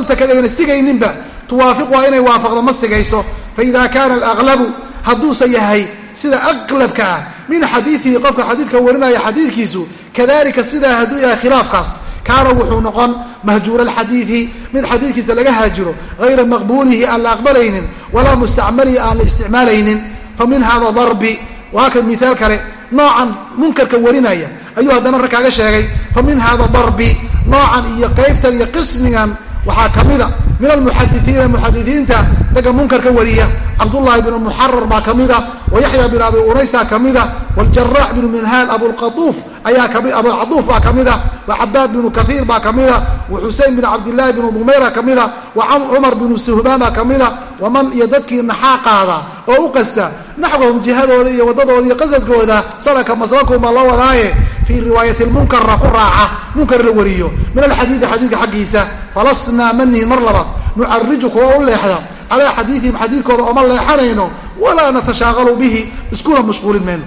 takad ayna sigayninba tuwaafiq waa inay waafaqdo ma sigayso. Faida kaana alaqlabu hadduusa yahay sida aqlabka ah min xadiidihi qofka xadiidka warinaya xadiidkiisu kadalika sidaa hadduu yahay khilaafkaas kaana wuxuu noqon mahjuura alxadiidi mid xadiidkiisa laga haajiro hayra maqbuulihi aan la aqbalaynin walaa mustacmalihi aan la isticmaalaynin fa min hada darbi waa kan miaal kale noocan munkarka warinaya ayuu haddana rag kaaga sheegay fa min hada darbi noocan iyo qaybtan iyo qismigan waxaa kamida min almuxadisiina muxadisiinta ragga munkarka wariya cabdullahi bnu muxarar baa kamida wa yaxya bin abi unaysa kamida wاljarax bnu minhaal abulqauuf ayaa kami abulcaduuf baa kamida wa cabaad bnu kaiir baa kamida wa xusein bin cabdillahi bnu dumayra kamida wa cumar bnu suhbaan baa kamida waman iyo dadkii naxaa qaada oo u qasta naxwahum jihadooda iyo wadadooda iyo qasadkooda sanadka maslakuuma la wadaaye fii riwaayati lmunkarna ku raaca munkar la wariyo. Min alxadiidi xadiidka xaggiisa falasnaa manihin mar labaad nucariju kuwa u leexda calaa xadiidihim xadiidkooda ooma leexanayno walaa natashaaqalu bihi iskuna mashquulin mayno.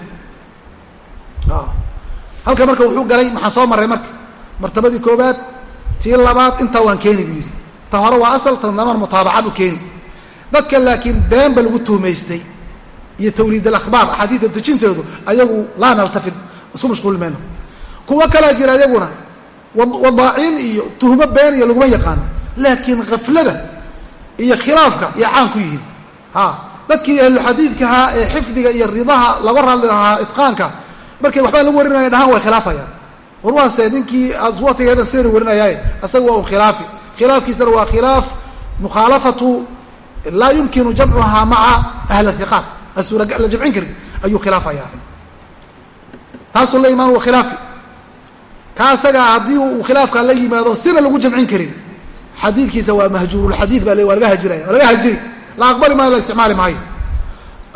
Halka marka wuxuu galay maxaa soo maray marka martabadii koobaad tii labaad intaa waan keeni buu yidhi. Ta hore waa asal ta damar mutaabaca buu keeni. Dadka laakiin beenba lagu tuhmaystay iyo tawliid alakhbaar axaadiida dejinteedu ayagu laa naltafid isku mashquuli mayno kuwo kalaa jira ayaguna wadaaciin iyo tuhmo been iyo laguma yaqaano laakiin khaflada iyo khilaafka iyo caan ku yihiin. Ha dadkii ahluxadiidkahaa ee xifdiga iyo ridaha laga radli lahaa itqaanka markay waxbaa lagu warinaya dhahaan way khilaafayaan. War ninkii aswatigeeda sidaynu warinayaaye asaga waa un khilaafi. Khilaafkiisana waa khilaaf mukhaalafatu laa yumkinu jamcuhaa maca ahli hiqaat asuura la jamcin karin ayuu khilaafayaa taasuu la imaan khilaafi. Ka asagaa haddii uu khilaafkaa la yimaado sina lagu jamcin karin. Xadiidkiisa waa mahjuurulxadiid baa le waa laga hajiraya waa laga hajiri. La aqbali maayo la isticmaali maayo.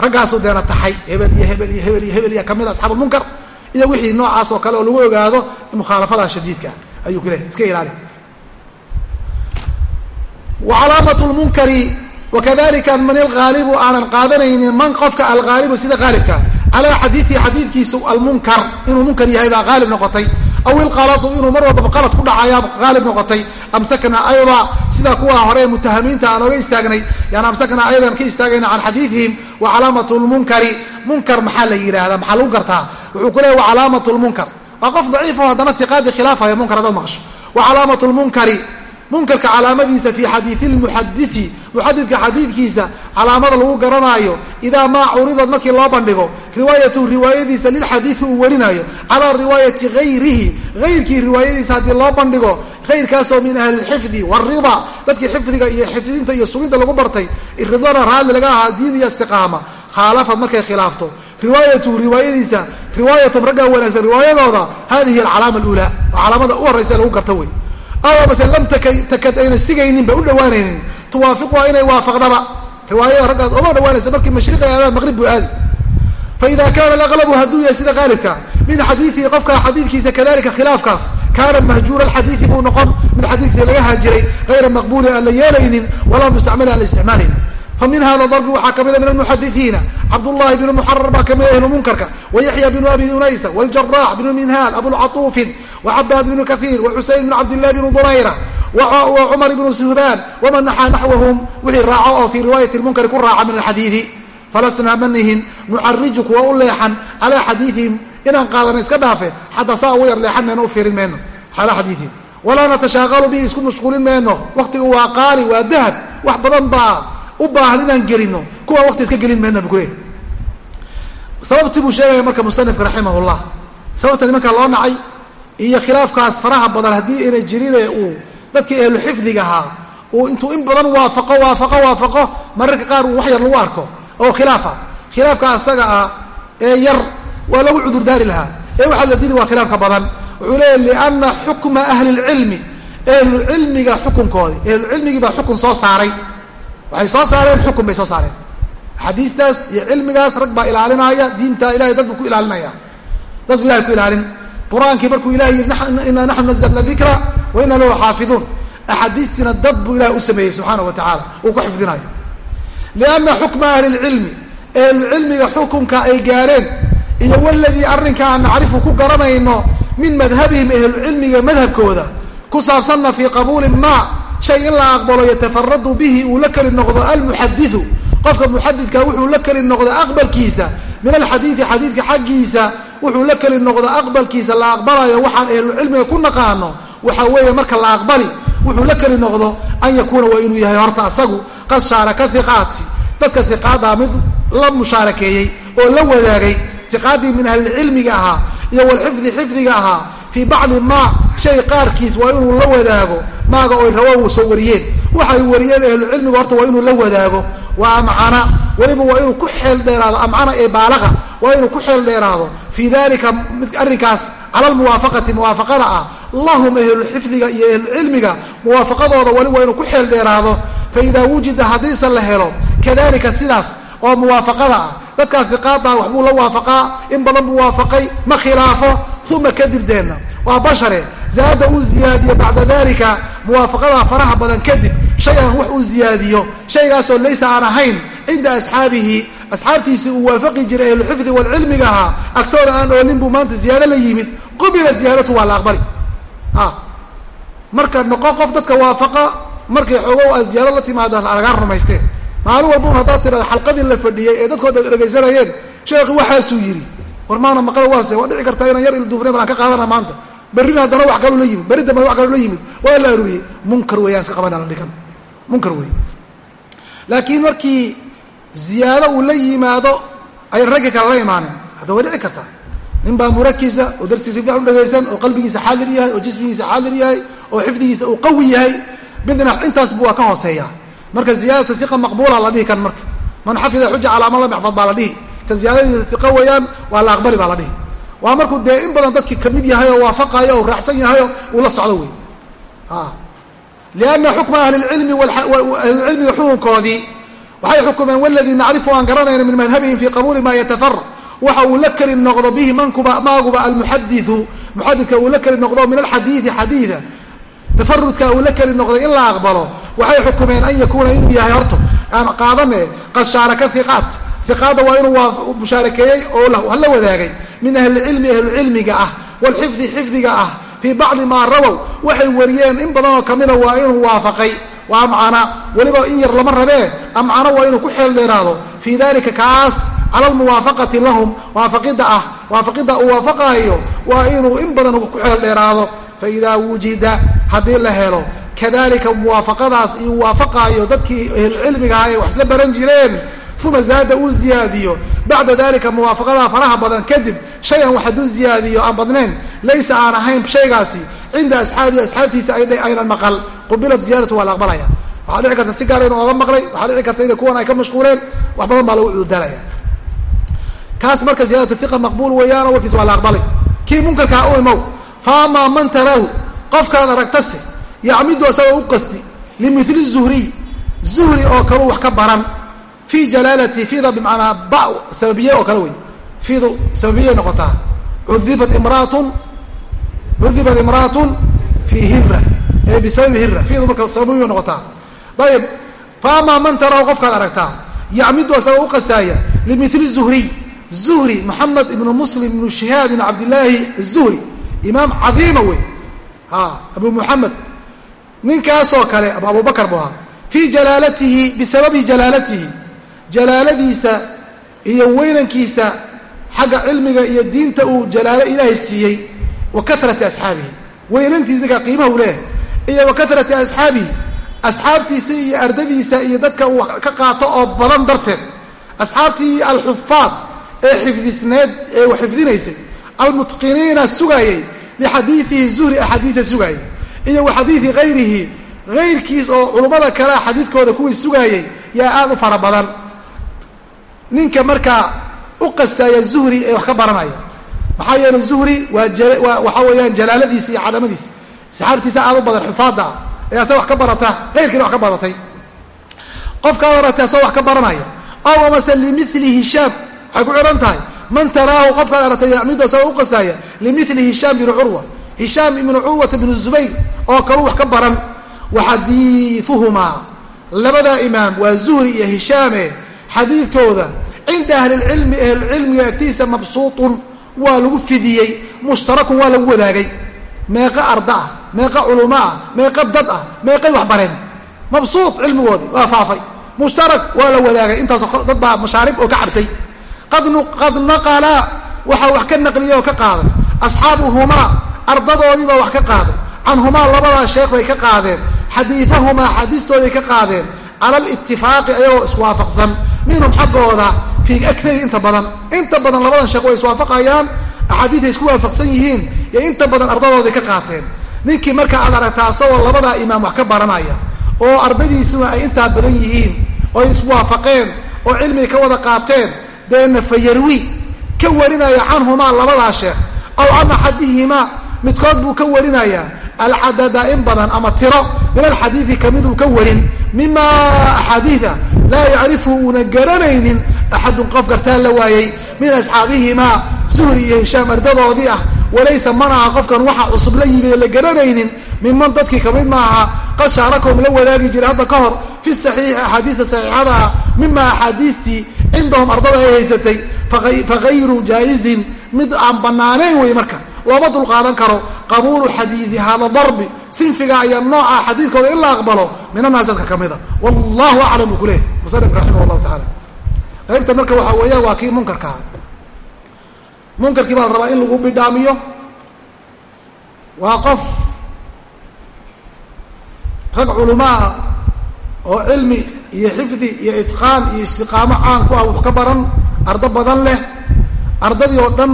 Raggaasuu deena taxay hebel iyo hebel iyo hebel iyo hebel iyo ka mid asxaabulmunkar iyo wixii noocaas oo kale oo lagu ogaado mukhaalafada shadiidka ayuu ku lehay iska ilaali. Wa calaamat lmunkari wakadalika man ilgaalibu aanan qaadanaynin man qofka algaalibu sida qaalibka calaa xadiidihi xadiidkiisu almunkar inuu munkar yahay baa qaalib noqotay. Aw ilqaladu inuu mar walbaba qalad ku dhacayaa qaalib noqotay. Amsakna ayda sida kuwa hore mutahamiinta aan oga istaagnay. Yani amsakna aydan ka istaagayna can xadiidihim wa calaamatu lmunkari munkar maxaa la yidhaahdaa maxaa lagu gartaa? Wuxuu ku leeya wa calaamatu lmunkar waa qof daciifo haddana tiqaadii khilaafaya munkar haddaad maqasho. Wa calaamatu lmunkari munkarka calaamadiisa fi xadiidi lmuxadii muxadidka xadiidkiisa calaamada lagu garanaayo idaa maa curidad markii loo bandhigo riwaayatuhu riwaayadiisa lilxadiidi uu warinayo calaa riwaayati gayrihi gayrkii riwaayadiisa haddii loo bandhigo kayrkaasoo min ahli lxifdi waalrida dadkii xifdiga iyo xifdinta iyo suginta lagu bartay ridana raalli laga ahaa diin iyo istiqaama khaalafad markay khilaafto. Riwaayatuhu riwaayadiisa riwaayatum raggaa wanaagsan riwaayadooda hadihi alcalaama aluulaa waa calaamada u horraysa lagu garto wey aw mase lam takad ayna sigaynin ba u dhawaanaynin tuwaafiq waa inay waafaqdaba riwaayo raggaas oma dhawaanaysa markii mashriq ay aadaan maqrib buu aadi. Fa ida kaana alaqlabu hadduu yahay sida qaalibka min xadiidihi qofkaa xadiidkiisa kadalika khilaafkaas kaana mahjuura alxadiidi buu noqon mid xadiidkiisa laga haajiray hayra maqbuuli aan la yeelaynin walaa mustacmali aan la isticmaalin. Min hada darbu waxaa kamida min almuxadiiina cabdullahi bnu muxarar baa ka mid ahlu munkarka wayaxya bnu abi unaysa wljarax bnu minhaal abulcauufin wacabaad bnu kahiir waxuseyn bnu cabdillahi bnu dumayra wacumar bnu suhbaan waman naxaa naxwahum wixii raaco oo fii riwaayati lmunkari ku raaca min alxadiidi falasnaa manihin nucariju kuwa u leexan calaa xadiiihim inaan qaadana iska dhaafe xataa saa ugu yar leexan mayno u fiirin mayno calaa xadiiihim walaa natashaaqalu bihi isku mashquulin mayno waktigu waa qaali waa dahab wax badan baa u baahan inaan gelino kuwa wakti iska gelin mayna bu sababtii buu sheegaya marka musanifka raximah llah sababta nimanka loo nacay iyo khilaafkaas faraha badan haddii ayna jirine uu dadkii ehlu xifdiga ahaa uu intuu in badan waafaqo waafaqo waafaqo mararka qaar wax yar lagu arko oo khilaafa. Khilaafka asaga ah ee yar waa lagu cudurdaari lahaa. Ee waxaa la didi waa khilaafka badan. Wuxuu leeya liana xukma ahli lcilmi ehlucilmiga xukunkoodi ehlucilmigii baa xukun soo saaray. Waxay soo saareen xukun bay soo saareen. Axaadiistaas iyo cilmigaas rag baa ilaalinaya diinta ilahay dad buu ku ilaalinaya. Dad buu ilahay ku ilaalin. Qur'aankii markuu ilahay yidhi inaa naxnu nazalna dikra wa inaa lahu xaafiduun axaadiistiina dad buu ilahay u sameeyey subxaana wa tacaala uu ku xifdinayo lianna xukma ahli lcilmi ehlucilmiga xukunka ay gaareen iyo waladii arrinka aan nacrifu ku garanayno min madhabihim ehlucilmiga madhabkooda ku saabsanna fii qabuuli ma shay in la aqbalo yatafaradu bihi uu la keli noqdo almuxadiu qofka muxadidka wuxuu la keli noqdo aqbalkiisa min alxadiidi xadiidka xaggiisa wuxuu la keli noqdo aqbalkiisa la aqbalayo waxaan ehlucilmiga ku naqaano waxa weeye marka la aqbali wuxuu la keli noqdo an yakuuna waa inuu yahay horta asagu. Qad shaaraka hiqaati dadka hiqaada mid la mushaarakeeyey oo la wadaagay hiqaadii min ahlilcilmiga ahaa iyo walxifdi xifdiga ahaa fii bacdi maa shay qaarkiis waa inuu la wadaago maaga oy soo wariyeen. Waxay wariyeen ahlucilmiga horta waa inuu la wadaago. Waa amcana weliba waa inuu ku xeel dheeraado. Amcana ee baalaqa waa inuu ku xeel dheeraado. Fii dalika arrinkaas cala almuwaafaqati muwaafaqada ah lahum ahlulxifdiga iyo ahlucilmiga muwaafaqadooda weli waa inuu ku xeel dheeraado fa idaa wujida haddiise la helo kadalika sidaas oo muwaafaqada ah. Dadkaas fiqaada waxbuu la waafaqaa in badan buu waafaqay ma khilaafo uma kadib deenna. Waa bashare zaada uu ziyaadiyo bacda dalika muwaafaqada faraha badan kadib shay an wax uu ziyaadiyo. Shaygaasoo laysa aan ahayn cinda asxaabihi asxaabtiisii uu waafaqi jiray ahluxifdi walcilmiga ahaa agtooda aan oolin buu maanta ziyaado la yimid. Qubila ziyaadatu waa la aqbali marka noqo qof dadka waafaqa markay xoogow aad ziyaado la timaada lagaa rumaysteen maalin walbun haddaad tirada xalqadii la fadhiyey ee dadkoo dhegaysanayeen sheekhi waxaasuu yidhi war maana maqal waase waa dhici kartaa inaan yar ilduufne baan ka qaadana maanta. Berrina haddana wax kaloo la yimid berri dambana wax kaloo la yimid waa la aruuriyey. Munkar weeyaan iska qabana la dhigan. Munkar wey laakiin markii ziyaado uu la yimaado ay raggi kale la imaanin. Hadda way dhici kartaa nin baa murakiisa oo darsigiisa bidx u dhagaysan oo qalbigiisa xaadir yahay oo jismigiisa xaadir yahay oo xifdigiisa uu qawi yahay midna intaas bu waa ka hooseeya marka ziyaadatu iqa maqbuula la dhihi kan marka. Man xafida xuja calaa man lam yaxfad baa la dhihi. Ka ziyaadadiisa iqa weeyaan waa la aqbali baa la dhihi. Waa markuu dee in badan dadki ka mid yahay oo waafaqayo o raacsan yahayo uu la socdo wey lianna xukma ahlilcilmi ahlilcilmiga xukunkoodii. Waxay xukumeen waladii nacrifu aan garanayna min madhabihim fii qabuuli ma yatafaraq waxa uu la keli noqdo bihi mankuba maaguba almuxadiu muxadidka uu la keli noqdo min alxadiidi xadiida. Tafarudka uu la keli noqday in la aqbalo waxay xukumeen an yakuuna inuu yahay horto aan qaadane qad shaaraka iqaat iqaadda waa inuu mushaarakeeyey oo la wadaagay. Min ahlicilmi ahlucilmiga ah walxifdi xifdiga ah fii bacdi maa rawow waxay wariyeen in badanoo kamida waa inuu waafaqay. Waa amcana weliba in yar lama rabee amcana waa inuu ku xeel dheeraado fii dalika kaas cala almuwaafaqati lahum waafaqida ah waafaqida uu waafaqaayo waa inuu in badan ku xeel dheeraado. Faidaa wujida haddii la helo kadalika muwaafaqadaas io waafaqaayo dadkii ahlulcilmiga ah ay wax isla baran jireen. Uma zaada uu ziyaadiyo. Bacda dalika muwaafaqadaa faraha badan kadib shay-an wax hadduu ziyaadiyo aan badnayn. Laysa aan ahayn shaygaasi. Cinda asxaabihi asxaabtiisa aynan maqal. Qubilat ziyadatu waa la aqbalaya waxaa dhici karta si gaara inu oga maqlay waxaa dhici karta ina kuwan ay ka mashquuleen wax badan baa lagu cudurdaalaya kaas marka ziyadatu iqa maqbuul weeyaano warkiisa waa la aqbalay. Kii munkarkaa u imow fa man taraahu qofkaad aragtase yacmidu asagoo u qasti limili zuhriy zuhri oo kaleu wax ka baran fii jalaalati fiida bimacnaa ba sababiye oo kale wey fiidu sababiyey noqotaa. Udibat imraatun cudibat imraatun fii hira ee bisababi hira fiidu marka sababiye noqotaa ayib fa amaa man tarahu qofkaad aragtaa yacmidu asagoo u qastaaya limili zuhriy zuhri moxamed ibnu muslim ibnu shihaab ibnu cabdillaahi azuhri imaam cadiima wey. Ha abu muxamed ninkaasoo kale abubakar buu ahaa fii jalaalatihi bisababi jalaalatihi jalaaladiisa iyo weynankiisa xagga cilmiga iyo diinta uu jalaalo ilaahay siiyey wa karati asxaabihi. Weynantiisa ninkaa qiimaha u leeyahay iyo wa karati asxaabihi asxaabtiisa iyo ardadiisa iyo dadka uu ka qaato oo badan darteed asxaabtii alxufaad ee xifdisneed ee xifdinaysay almutqiniina sugaayey lixadiidihi zuhri axaadiisa sugaayay iyo wa xadiidi hayrihi hayrkiis oo culummada kalea xadiidkooda kuwii sugaayey yaa aada u fara badan. Ninka markaa u qastaaya zuhri ee wax ka baranaya maxaa yeelay zuhri waa waxaa weeyaan jalaaladiisa iyo cadamadiisa saxaabtiisa aada u badan xufaadda. ah ee asa wax ka barata hayrkiina wax ka baratay. Qofkaad aragtay asagoo wax ka baranaya aw amase limili hishaam waxay ku xihan tahay man taraahu qofkaad aragtay yacmidu asagoo u qastaaya limili hishaam binu curwa hishaam ibnu curwata bnu zubayr oo kaluu wax ka baran. Wa xadiiuhumaa labadaa imaam waa zuhri iyo hishaame xadiidkooda cinda ahlilcilmi ahlilcilmiga agtiisa mabsuutun waa lagu fidiyey mushtarakun waa lagu wadaagay. Meeqa arda ah meeqa culuma ah meeqa dad ah meeqay wax bareen mabsuut cilmigoodii waa faafay. Mushtarak waa la wadaagay. Intaasoo dad baa mashaarib oo ka cabtay. Qad naqalaa waxaa wax ka naqliyay oo ka qaaday. Asxaabuhumaa ardadoodiibaa wax ka qaaday. Canhumaa labadaa sheekh bay ka qaadeen. Xadiiahumaa xadiistooday ka qaadeen. Cala alitifaaqi ayagoo iswaafaqsan. Minhum xaggooda fii akari inta badan. Inta badan labadan sheekh way iswaafaqayaan. Axaadiid ay isku waafaqsan yihiin. Iyo inta badan ardadoodii ka qaateen ninkii marka aad aragtaa asagoo labadaa imaam wax ka baranaya oo ardadiisuna ay intaa badan yihiin oo iswaafaqeen oo cilmiga ka wada qaateen deena fayarwi ka warinaya canhumaa labadaa sheekh aw can axadihimaa midkood buu ka warinayaa alcadada in badan ama tiro min alxadiidi kamiduu ka warin mima axaadiida laa yacrifu uuna garanaynin axadun qof gartaa la waayey min asxaabihimaa suhri iyo hishaam ardadoodii ah walaysa mana aha qofkan waxa cusub la yimid la garanaynin miman dadkii ka mid maaha qad shaarakom la wadaagi jiray hadda ka hor fi saxiixi axaadiista saxiixada ah mima axaadiistii cindahum ardada ay haysatay fagayru jaa'izin mid aan banaanayn wey marka looma dulqaadan karo qabuulu xadiidi hada darbi sinfiga ayaa nooca xadiidkooda in la aqbalo min annaas dadka kamida wallahu aclam buu ku leehay musanif raximah llahu tacaala qaybta marka waxaa weeyaan waa kii munkarkaa munkarkii baa la rabaa in lagu bidhaamiyo? Waa qof rag culamaa oo cilmi iyo xifdi iyo itqaan iyo istiqaamo caan ku ah wax ka baran ardo badan leh ardadii oo dhan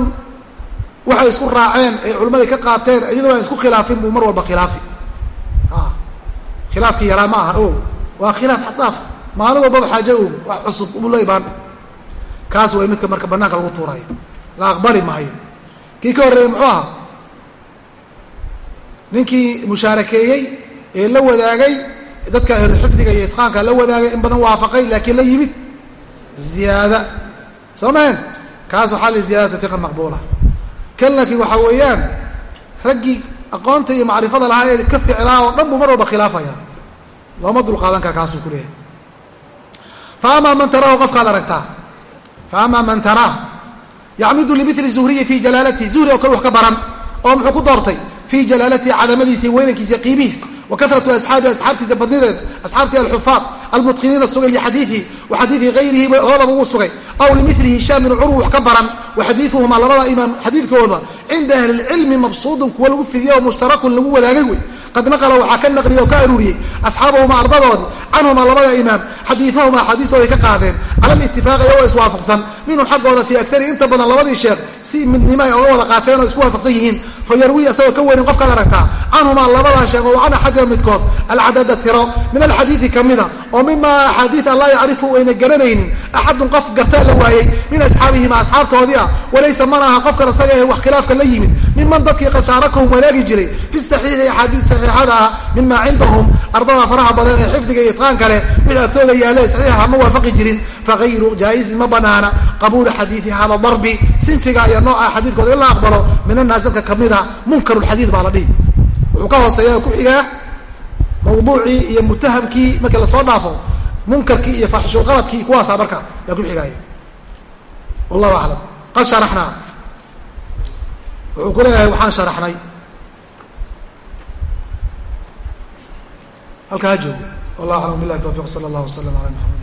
waxay isku raaceen ay culimmadii ka qaateen iyadoo aan isku khilaafin buu mar walba khilaafi. Khilaafkii yaraa ma aha o waa khilaaf xadaaf maalin walbaba xaaje og wax cusub buu la imaan kaas way midka marka banaanka lagu tuurayo la aqbali maayo. Kii ka horreeyey muxuu ahaa? Ninkii mushaarakeeyey ee la wadaagay dadka ahlulxifdiga iyo itqaanka la wadaagay in badan waafaqay laakiin la yimid ziyaada. Soo mahen kaas waxaa li ziyadatu tiqa maqbuula. Kan laakiin waxaa weeyaan raggii aqoonta iyo macrifada lahaa ee ka ficlaa oo dhan buu mar walba khilaafaya. Looma dulqaadan kara kaasuu ku leeyahay. Fa amaa man taraahu qofkaad aragtaa? Fa man taraa yacmidu limili zuhriyi fii jalaalatihi zuhri oo kale wax ka baran oo muxuu ku doortay fii jalaalatihi cadamadiisa weynankiisa iyo qiimihiisa wa karatu asxaabi asxaabtiisa badnideeda asxaabtii alxufaad almutqiniina sugay lixadiidihi wa xadiidi gayrihi labadaba uu sugay aw limili hishaam bin curwa wax ka baran wa xadiiduhumaa labada imaam xadiidkooda cinda ahli lcilmi mabsuudun kuwa lagu fidiye oo mushtarakun lagu wadaagay wey qad naqla waxaa ka naqliyay oo ka aruuriyey. Asxaabahuma ardadoodi canhuma labada imaam xadiiahuma axaadiistooday ka qaadeen. Cala litifaaqi iyagoo iswaafaqsan. Minhum xaggooda fii agari inta badan labadii sheekh si midnimo ay oga wada qaateen oo isku waafaqsan yihiin fa yarwi isagoo ka werin qofkaad aragtaa canhumaa labadaa sheekh oo can axadiha midkood alcadada tiro. Min alxadiidi kamida oo mima axaadiid an laa yacrifu ayna garanaynin axadun qof gartaa la waayey min asxaabihima asxaabtoodii ah walaysa mana aha qofkan isaga ee wax khilaafka la yimid. Miman dadkii qad shaarakahum wanaagi jiray fi saxiixi axaadiid saxiixada ah mima cindahum ardada faraha badan ee xifdiga iyo itqaan kale wixii agtooda yaalla saxiixa ma waafaqi jirin. Fagayru jaa-izin ma banaana qabuulu xadiidi hada darbi sinfiga iyo nooca xadiidkooda in la aqbalo min annaas dadka kamida munkarulxadiid baa la dhihi. Wuxuu ka hooseeya ku xigaa mawduucii iyo mutahamkii markii la soo dhaafo munkarkii iyo faaxishulqaladkii kuwaasaa marka yaa ku xigaaya wallahu aclam qad sharaxnaa. Wuxuu ku leeyahay waxaan sharaxnay. Halkaa ha joogo. Wallah aclam billahi tawfiq sala allah waslam ala maxamed